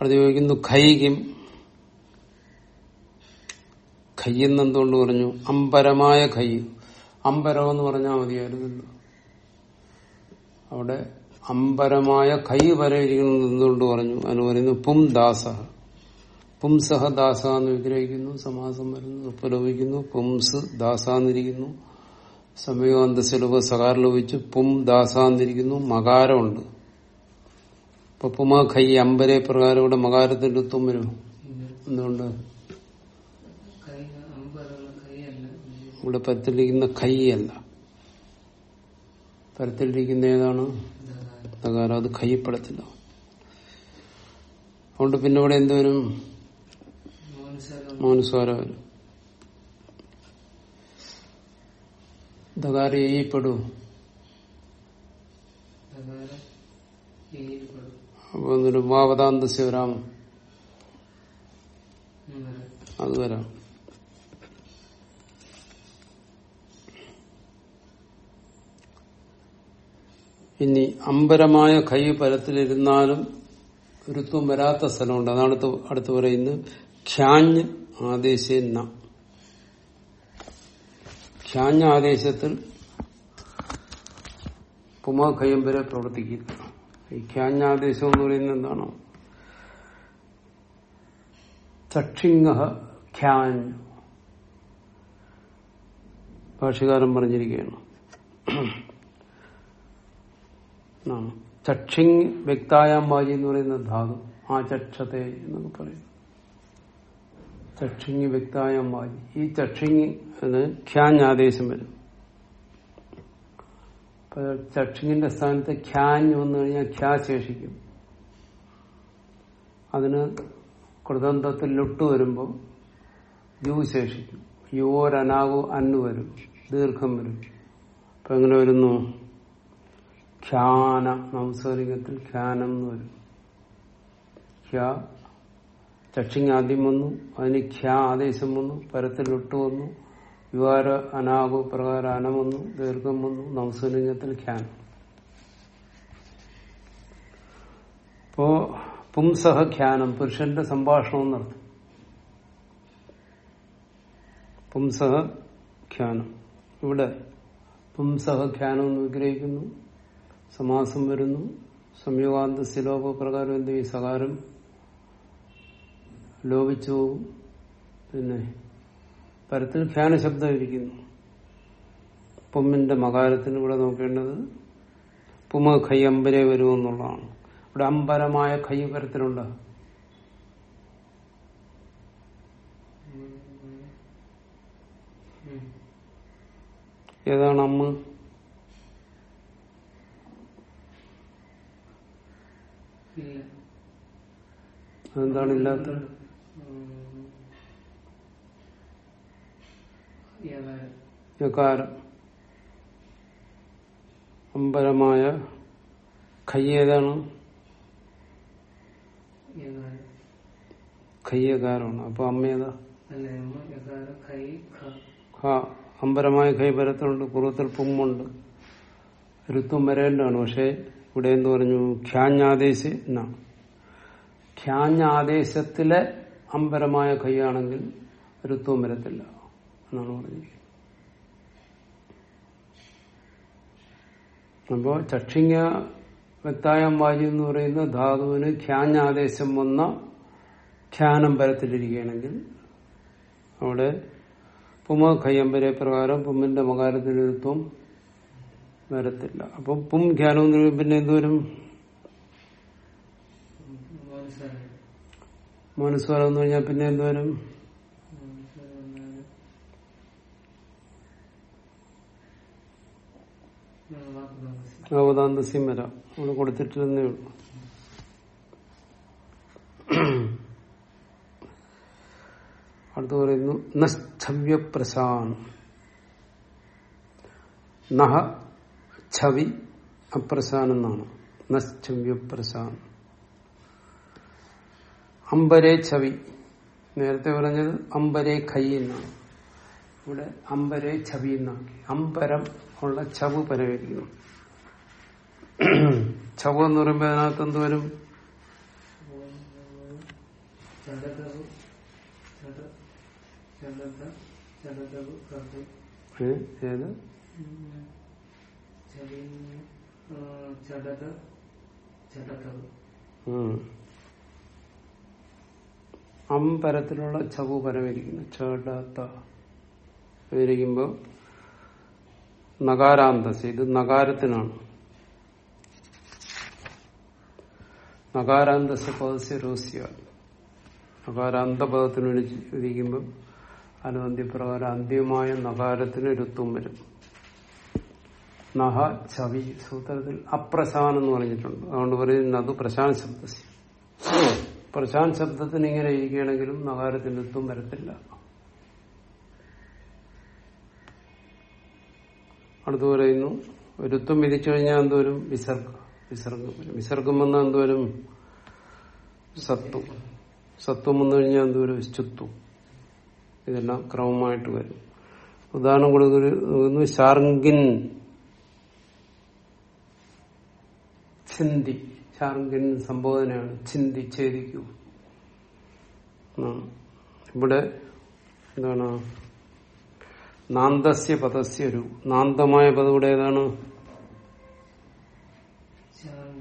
അടുത്ത് ചോദിക്കുന്നു ഖൈകിം ഖയ്യെന്ന് എന്തുകൊണ്ട് പറഞ്ഞു? അമ്പരമായ ഖൈ. അമ്പരം എന്ന് പറഞ്ഞാൽ മതിയായിരുന്നല്ലോ. അവിടെ അമ്പരമായ ഖൈ വരെ ഇരിക്കുന്നത് എന്തുകൊണ്ട് പറഞ്ഞു? അതിന് പറയുന്നു പും ദാസ. പുംസഹ ദാസ എന്ന് വിഗ്രഹിക്കുന്നു സമാസം വരുന്നു ഉപലോപിക്കുന്നു പുംസ് ദാസ എന്നിരിക്കുന്നു. സമയോന്തസ്യലോപ സകാരം സകാരലോപിച്ച് പും ദാസ എന്നിരിക്കുന്നു മകാരമുണ്ട്. ഇപ്പൊ പുമ ഖൈ അമ്പരെ പ്രകാരം ഇവിടെ മകാരത്തിന്റെ ഉത്തം വരും. എന്തുകൊണ്ട്? ഇവിടെ പരത്തിലിരിക്കുന്ന ഖൈ അല്ല. പരത്തിലിരിക്കുന്ന ഏതാണ്? നഗാരം അത് ഖയ്യപ്പെടത്തില്ല അതുകൊണ്ട് പിന്നെ ഇവിടെ എന്തുവരും മോനുസ്വാര വരും. ദകാരം എയ്യപ്പെടും ദകാരം ഏഴിൽപ്പെടും അപ്പൊ വരാം നഗരം അത് വരാം. ഇനി അമ്പരമായ കൈ പരത്തിലിരുന്നാലും ഋത്വം വരാത്ത സ്ഥലമുണ്ട്. അതാണ് അടുത്ത് പറയുന്നത്. ഖ്യാഞ്ഞ് ആദേശേ ന. ഖ്യാഞ്ഞ ആദേശത്തിൽ പുമ കയ്യമ്പരെ വരെ പ്രവർത്തിക്കില്ല ഈ ഖ്യാഞ്ഞാദേശം എന്ന് പറയുന്നത് എന്താണ് ചക്ഷിംഗ ഖ്യാൻ. ഭാഷകാരൻ പറഞ്ഞിരിക്കുകയാണ്. ചക്ഷിങ് വ്യക്തായാം വാജി എന്ന് പറയുന്ന ധാതു. ആ ചക്ഷത്തെ എന്നൊക്കെ പറയും. ചക്ഷിങ് വ്യക്തായാം വാജി ഈ ചക്ഷിങ് ഖ്യാൻ ആദേശം വരും. ചക്ഷിങ്ങിന്റെ സ്ഥാനത്ത് ഖ്യാൻ വന്നു കഴിഞ്ഞാൽ ഖ്യാ ശേഷിക്കും. അതിന് കൃതന്തത്തിൽ ലുട്ട് വരുമ്പോൾ യു ശേഷിക്കും. യുവോരനാകോ അന്നു വരും. ദീർഘം വരും. അപ്പൊ എങ്ങനെ വരുന്നു? ഖ്യാന നംസലിംഗത്തിൽ ഖ്യാനം എന്ന് വരും. ഖ്യാ ചക്ഷിങ് ആദ്യം വന്നു അതിന് ഖ്യാ ആദേശം വന്നു പരത്തിൽ ലുട്ട് വന്നു യുവാര അനാഗോ പ്രകാരം അനമെന്നു ദീർഘം വന്നു നംസലിംഗത്തിൽ ഖ്യാനം. ഇപ്പോ പുംസഹ ഖ്യാനം പുരുഷന്റെ സംഭാഷണം എന്നർത്ഥം. പുംസഹ ഖ്യാനം. ഇവിടെ പുംസഹ ഖ്യാനം എന്ന് വിഗ്രഹിക്കുന്നു. സമാസം വരുന്നു. സംയോഗാന്ത ശിലോപ പ്രകാരം എന്ത് ചെയ്യും? സകാരം ലോപിച്ചു പിന്നെ പരത്തിൽ ഖ്യാന ശബ്ദം ഇരിക്കുന്നു പൊമ്മിന്റെ മകാരത്തിന് ഇവിടെ നോക്കേണ്ടത് പുമ ഖൈ അമ്പരെ വരുമെന്നുള്ളതാണ് ഇവിടെ അമ്പരമായ ഖൈ പരത്തിലുണ്ട്. ഏതാണ് അമ്മ? അതെന്താണ് ഇല്ലാത്ത യകാരം അമ്പലമായ ഖൈ ഏതാണ് കയ്യകാരമാണ്. അപ്പൊ അമ്മേതാ? കൈ അമ്പരമായ ഖൈ പരത്തിലുണ്ട് പൂർവത്തിൽ പുമ്മുണ്ട്. ഋത്വം വരേണ്ടതാണ്. പക്ഷെ ഇവിടെ എന്ത് പറഞ്ഞു? ഖ്യാഞ്ഞാദേശ എന്നാണ്. ഖ്യാഞ്ഞാദേശത്തിലെ അമ്പരമായ കൈയാണെങ്കിൽ ഋത്വം വരത്തില്ല. എന്നാണ് പറഞ്ഞിരിക്കുന്നത് അപ്പോ ചക്ഷിങ്ങ വ്യക്തായം വാജി എന്ന് പറയുന്ന ധാതുവിന് ഖ്യാനാദേശം വന്ന ഖ്യാനം പരത്തിലിരിക്കുകയാണെങ്കിൽ അവിടെ പുമ ഖയ്യമ്പരെ പ്രകാരം പുമ്മിന്റെ മകാരത്തിനൊരുത്വം വരത്തില്ല. അപ്പൊ പും ഖ്യാനം എന്ന് പറയുമ്പോൾ പിന്നെ എന്തുവരും? മോനുസാരം മനസ്വരം എന്ന് കഴിഞ്ഞാൽ പിന്നെ എന്തുവരും മോനുസാരം എന്നാൽ വാക്കുതാമസി സിംഹര അവിടെ കൊടുത്തിട്ടില്ലെന്നേ ഉള്ളൂ. അടുത്ത് പറയുന്നു നശ്ചവ്യപ്രശാൻ നഹ ഛവി അപ്രശാൻ എന്നാണ്. നശ്ചവ്യപ്രശാൻ അമ്പരേ ഛവി. നേരത്തെ പറഞ്ഞത് അമ്പരേ ഖൈ എന്നാണ്. ഇവിടെ അമ്പരേ ഛവി എന്നാക്കി. അമ്പരം ഉള്ള ചവ് പരമായിരിക്കുന്നു ചവ് എന്ന് പറയുമ്പോൾ അതിനകത്ത് എന്ത് വരും. അമ്പരത്തിലുള്ള ചവു പരമിരിക്കുന്നു. ചേട്ടാത്ത ഇരിക്കുമ്പോ നകാരാന്തസ്. ഇത് നകാരത്തിനാണ്. നകാരാന്തസ് പദസ്യ റോസ്യ അകാരാന്ത പദത്തിന് ഇരിക്കുമ്പോൾ അനുബന്ധിപ്രകാരം അന്ത്യമായ നകാരത്തിന് രുത്വം വരും. നഹ ചവി സൂത്രത്തിൽ അപ്രശാൻ എന്ന് പറഞ്ഞിട്ടുണ്ട്. അതുകൊണ്ട് പറയുന്നത് അത് പ്രശാന്ത് ശബ്ദസ്യ. പ്രശാന്ത് ശബ്ദത്തിന് ഇങ്ങനെ ഇരിക്കുകയാണെങ്കിലും നഗാരത്തിന്റെ ഒത്തും വരത്തില്ല. അടുത്ത് പറയുന്നു ഒരുത്വം വിധിച്ചു കഴിഞ്ഞാൽ എന്തോരും വിസർഗ. വിസർഗം. വിസർഗം വന്നാൽ എന്തോരും സത്വം. സത്വം വന്നു കഴിഞ്ഞാൽ എന്തുവരും ചുത്വം ഇതെല്ലാം ക്രമമായിട്ട് വരും. ഉദാഹരണം കൊടുക്കുന്നു ഷാർഗിൻ ചിന്തി. ഷാർഗിൻ സംബോധനയാണ്. ചിന്തി ഛേദിക്കൂ ഇവിടെ എന്താണ്? നാന്തസ്യ പദസ്യ ഒരു നാന്തമായ പദം ഇവിടെ ഏതാണ്?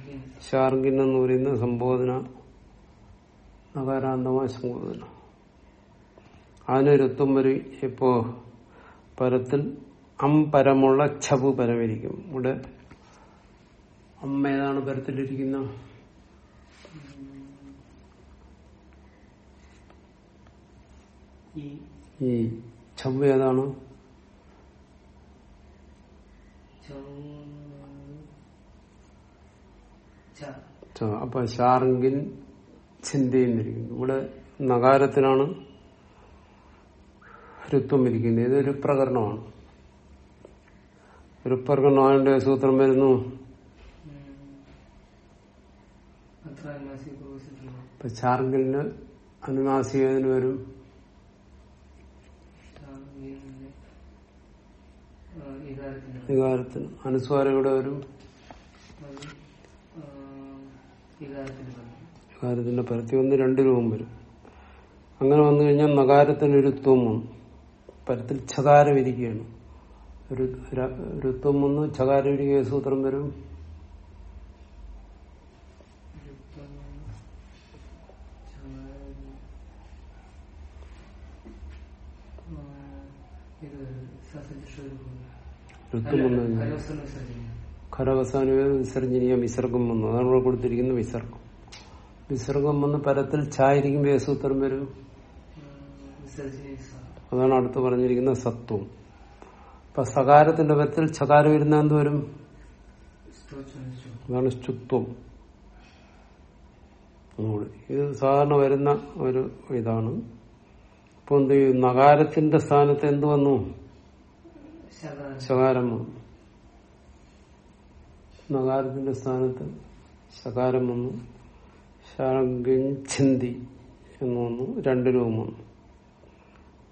ശാങ്കിൻ ഷാർഗിൻ എന്ന് പറയുന്ന സംബോധന നകാരാന്തമായ സംബോധന. അതിനൊരുത്വം വരും ഇപ്പോ പരത്തിൽ അം പരമുള്ള ഛബു പരമിരിക്കും. ഇവിടെ അമ്മ ഏതാണ് പരത്തിലിരിക്കുന്ന? ഈ ഛബ് ഏതാണ്. അപ്പൊ ഷാർഗിൻ ചിന്തയെന്നിരിക്കുന്നു. ഇവിടെ നഗാരത്തിനാണ് ഋത്വം ഇരിക്കുന്നത്. ഇതൊരു പ്രകരണമാണ് ഒരു പ്രകരണമായതിന്റെ സൂത്രം വരുന്നു? ഇപ്പൊ ഷാർഗിന് അനുനാസികന് വരും? വികാരത്തിന് അനുസ്വാരം ഇവിടെ വരും. വികാരത്തിന്റെ പരത്തി വന്ന് രണ്ട് രൂപം വരും. അങ്ങനെ വന്നു കഴിഞ്ഞാൽ നകാരത്തിന് ഒരു ത്വം വന്നു. പരത്തിൽ ഛകാരം ഇരിക്കുകയാണ്. ഒരു ര- ഒരു ത്വം വന്നു ഛകാരം ഇരിക്കുക സൂത്രം വരും. ഋത്തുമെന്ന് കഴിഞ്ഞാൽ കലോസന വിസർജനം ഖരവസാന വിസർജനീയ വിസർഗം വന്നു. അതാണ് ഇവിടെ കൊടുത്തിരിക്കുന്ന വിസർഗം. വിസർഗം വന്ന് പരത്തിൽ ഛായിരിക്കുമ്പോൾ ഏത് സൂത്രം വരും? അതാണ് അടുത്ത് പറഞ്ഞിരിക്കുന്ന സത്വം. അപ്പൊ സകാരത്തിന്റെ പരത്തിൽ ഛകാരം വരുന്ന എന്ത് വരും? സ്തോച്ചു അതാണ് ശുത്വം. ഇത് സാധാരണ വരുന്ന ഒരു ഇതാണ്. ഇപ്പൊ എന്ത് ചെയ്യും? നഗാരത്തിന്റെ സ്ഥാനത്ത് എന്ത് വന്നു? ശകാരം വന്നു. നഗാരത്തിന്റെ സ്ഥാനത്ത് സകാരം വന്നു. ഛിന്തി എന്ന് വന്നു. രണ്ട് രൂപം വന്നു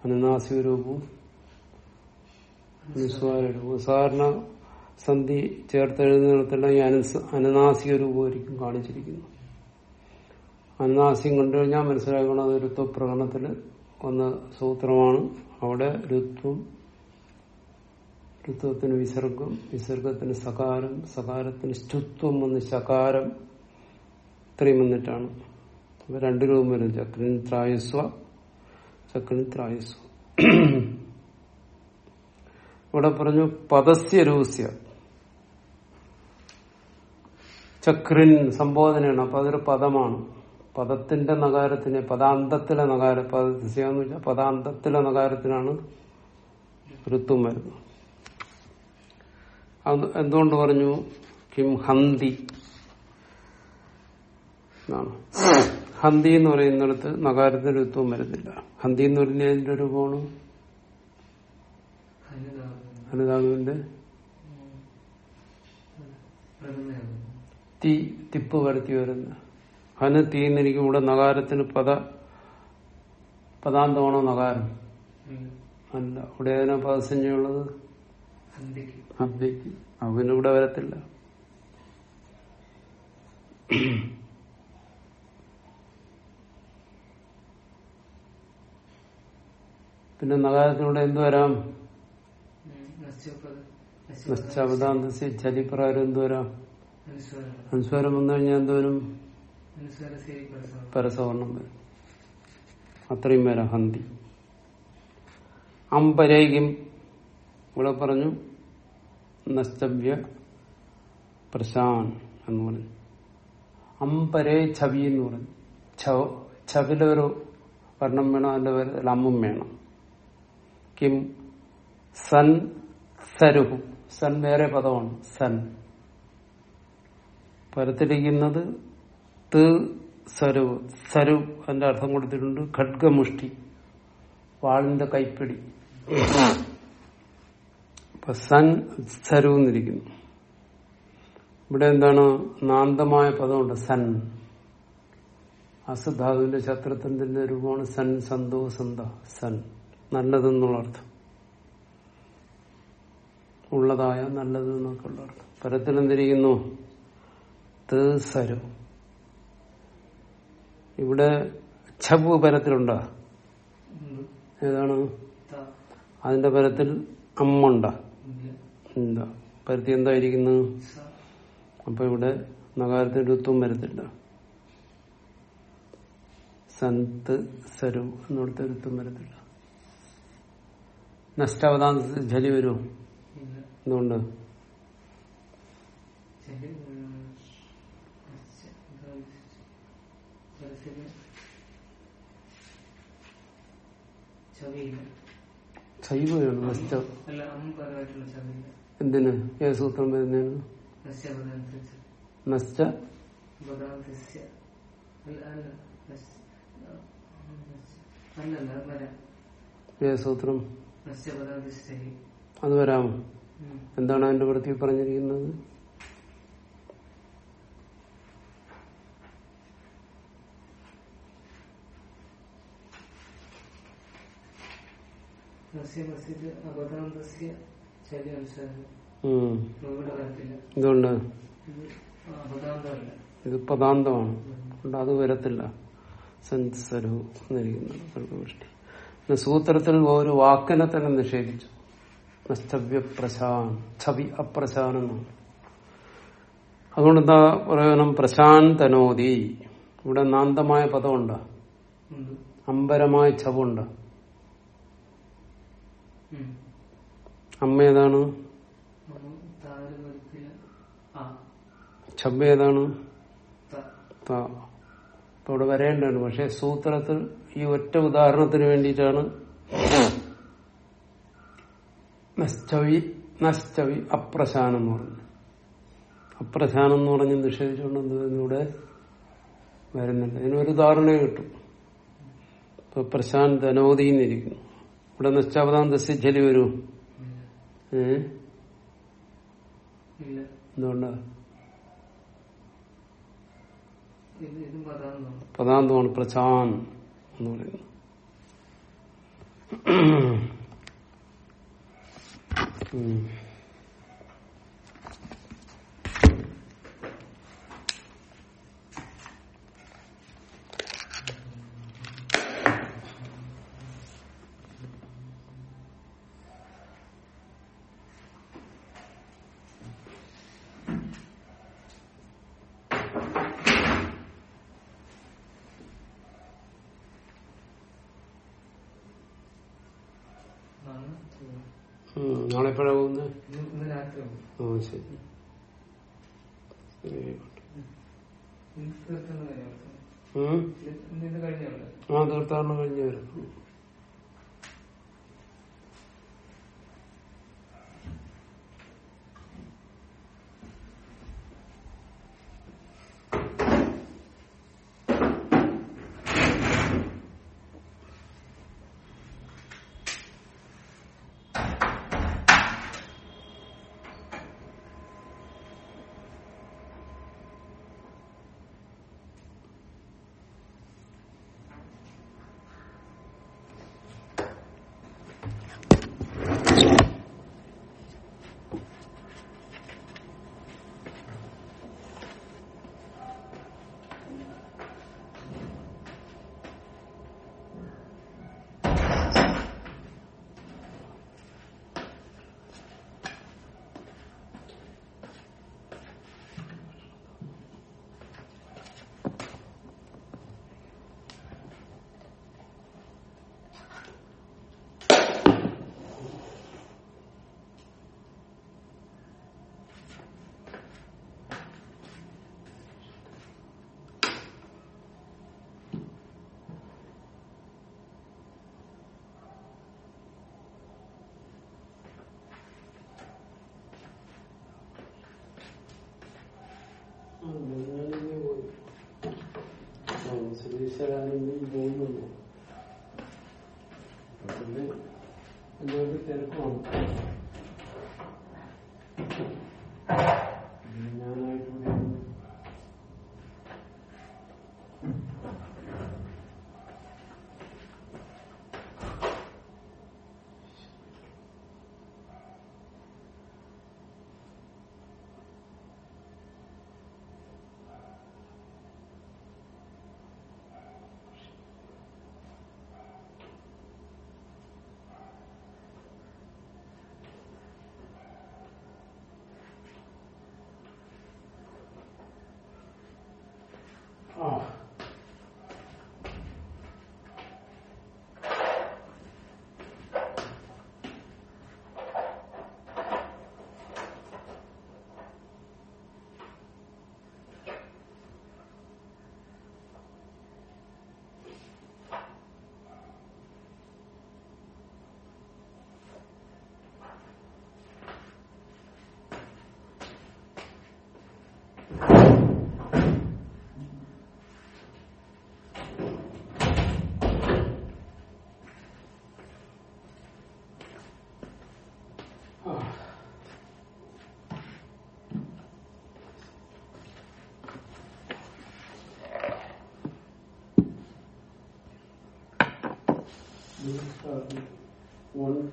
അനുനാസിക രൂപവും അനുസ്വാര രൂപവും സാധാരണ സന്ധി ചേർത്ത് എഴുതുന്നിടത്തെല്ലാം ഈ അനുസ് അനുനാസിക രൂപമായിരിക്കും കാണിച്ചിരിക്കുന്നു അനുനാസികം കണ്ടു കഴിഞ്ഞാൽ മനസ്സിലാക്കണം അത് ഋത്വപ്രകടനത്തിൽ വന്ന സൂത്രമാണ്. അവിടെ ഋത്വം ഋത്വത്തിന് വിസർഗം വിസർഗത്തിന് സകാരം സകാരത്തിന് സ്തുത്വം വന്ന് ശകാരം ഇത്രയും വന്നിട്ടാണ്. അപ്പൊ രണ്ടു രൂപം വരും. ചക്രി ത്രായുസ്വ ചക്രി ത്രായുസ്വ. ഇവിടെ പറഞ്ഞു പദസ്യ രൂസ്യ. ചക്രിൻ സംബോധനയാണ്. അപ്പൊ അതൊരു പദമാണ്. പദത്തിന്റെ നഗാരത്തിന് പദാന്തത്തിലെ നഗാര പദസ്യ പദാന്തത്തിലെ നഗാരത്തിനാണ് ഋത്വം വരുന്നത്. അത് എന്തുകൊണ്ട് പറഞ്ഞു? കിം ഹന്തി. എന്നാണ്. ഹന്തി എന്ന് പറയുന്നിടത്ത് നഗാരത്തിന്റെ രൂപവും വരുന്നില്ല. ഹന്തി എന്ന് പറയുന്നതിന്റെ രൂപമാണ് അനുതാപം അനുദാതുവിന്റെ പ്രഥമയാകും തീ തിപ്പ് വരുത്തി വരുന്ന. ഹന് തീന്നിരിക്കും ഇവിടെ നഗാരത്തിന് പദ പദാന്തമാണോ നഗാരം? അല്ല. ഇവിടെ ഏതിനാ പദസഞ്ജയുള്ളത് സന്ധിക്ക് ഹന്തിക്ക് അവന് ഇവിടെ വരത്തില്ല. പിന്നെ നഗാരത്തിലൂടെ എന്തു വരാം? നശ്ചപദ നശ്ചാവതാന്തസ്യ ചലിപ്രകാരം എന്ത് വരാം? അനുസ്വരം വന്നു കഴിഞ്ഞാൽ എന്തോരും പരസവർണം വരും. അത്രയും വരാം ഹന്തി. അമ്പരേക്കും ഇവിടെ പറഞ്ഞു നസ്തവ്യ പ്രശാൻ എന്ന് പറഞ്ഞു. അമ്പരേ ഛവി എന്ന് പറഞ്ഞു. ഛ- ഛവിലൊരു വർണം വേണം അതിന്റെ പേരിൽ അമ്മും വേണം. കിം? സൻ സരുഹു. സൻ വേറെ പദമാണ്. സൻ. പരത്തിരിക്കുന്നത് ത് സരു സരു അതിന്റെ അർത്ഥം കൊടുത്തിട്ടുണ്ട് ഖഡ്ഗമുഷ്ടി. വാളിന്റെ കൈപ്പിടി. അപ്പൊ സൻ സരു എന്നിരിക്കുന്നു. ഇവിടെ എന്താണ് നാന്തമായ പദമുണ്ട്? സൻ. അസുധാതുവിന്റെ ശത്രുത്വത്തിന്റെ രൂപമാണ് സൻ സന്തോ സന്ത. സൻ. നല്ലതെന്നുള്ള അർത്ഥം. ഉള്ളതായ നല്ലത് എന്നൊക്കെ ഉള്ള അർത്ഥം. പരത്തിൽ എന്തിരിക്കുന്നു ത് സരു. ഇവിടെ ഛബു പരത്തിലുണ്ടോ. ഏതാണ്? അതിന്റെ പരത്തിൽ അമ്മ അമ്മുണ്ട. ഇല്ല. പരുത്തി എന്തായിരിക്കുന്നു? അപ്പൊ ഇവിടെ നഗാരത്തിന്റെ ഋത്വം വരത്തില്ല സന്ത് സരു എന്നിടത്ത് ഋത്വം വരത്തില്ല നഷ്ടാവതാന്ത ജലി വരുമോ. എന്തുകൊണ്ട്? ശൈവയാണ് നഷ്ട. എന്തിന്? ഏത് സൂത്രം വരുന്നതിന്? നശ്ച- ഏത് സൂത്രം? അത് വരാമോ? എന്താണ് അതിന്റെ വൃത്തി പറഞ്ഞിരിക്കുന്നത്? നസ്യ എന്തുകൊണ്ട് ഇത് പദാന്തമാണ്. അതുകൊണ്ട് അത് വരത്തില്ല. എന്നിരിക്കുന്നത് പിന്നെ സൂത്രത്തിൽ ഒരു വാക്കിനെ തന്നെ നിഷേധിച്ചു. ഛവി അപ്രശാനെന്ന് അതുകൊണ്ട് എന്താ പ്രയോജനം പ്രശാന്തനോതി ഇവിടെ നാന്തമായ പദമുണ്ട്. അമ്പരമായ ഛവുണ്ട്. ഉം. അമ്മ ഏതാണ്? ഛബ് ഏതാണ്? ഇവിടെ വരേണ്ടതാണ്. പക്ഷെ സൂത്രത്തിൽ ഈ ഒറ്റ ഉദാഹരണത്തിന് വേണ്ടിയിട്ടാണ്. നശ്ചവി നശ്ചവി അപ്രശാനം എന്ന് പറഞ്ഞു. അപ്രശാനം എന്ന് പറഞ്ഞ് നിഷേധിച്ചുകൊണ്ട് ഇവിടെ? വരുന്നുണ്ട്. ഇതിനൊരു ഉദാഹരണം കിട്ടും. ഇപ്പൊ പ്രശാന്ത് അനോദിന്നിരിക്കുന്നു ഇവിടെ നശ്ചാവതാന്തസ്യ ജലി വരും. ഏ? എന്തുകൊണ്ടാ? പദാന്തമാണ് പ്രശാൻ എന്ന് പറയുന്നത് ഉം. ആ കാര്യമാണ് ഉം. ഞാനിങ്ങനെ പോയി ശ്രീശ്വരാണെങ്കിൽ പോകുന്നുള്ളൂ പിന്നെ എന്തുകൊണ്ട് തിരക്കുമാണ് ആ one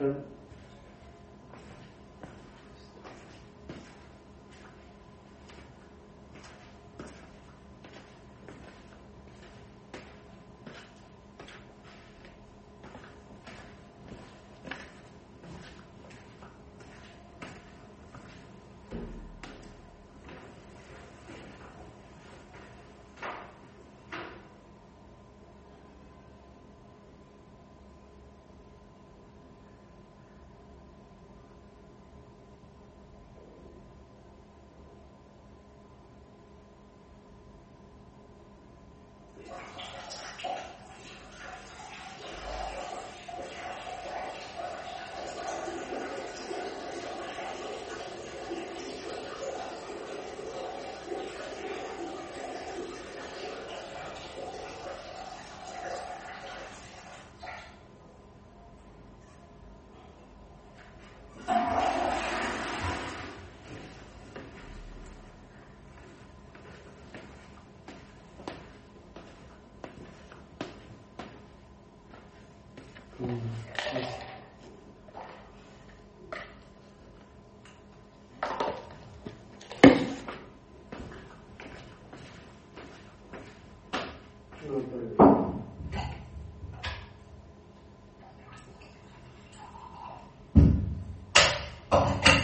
好。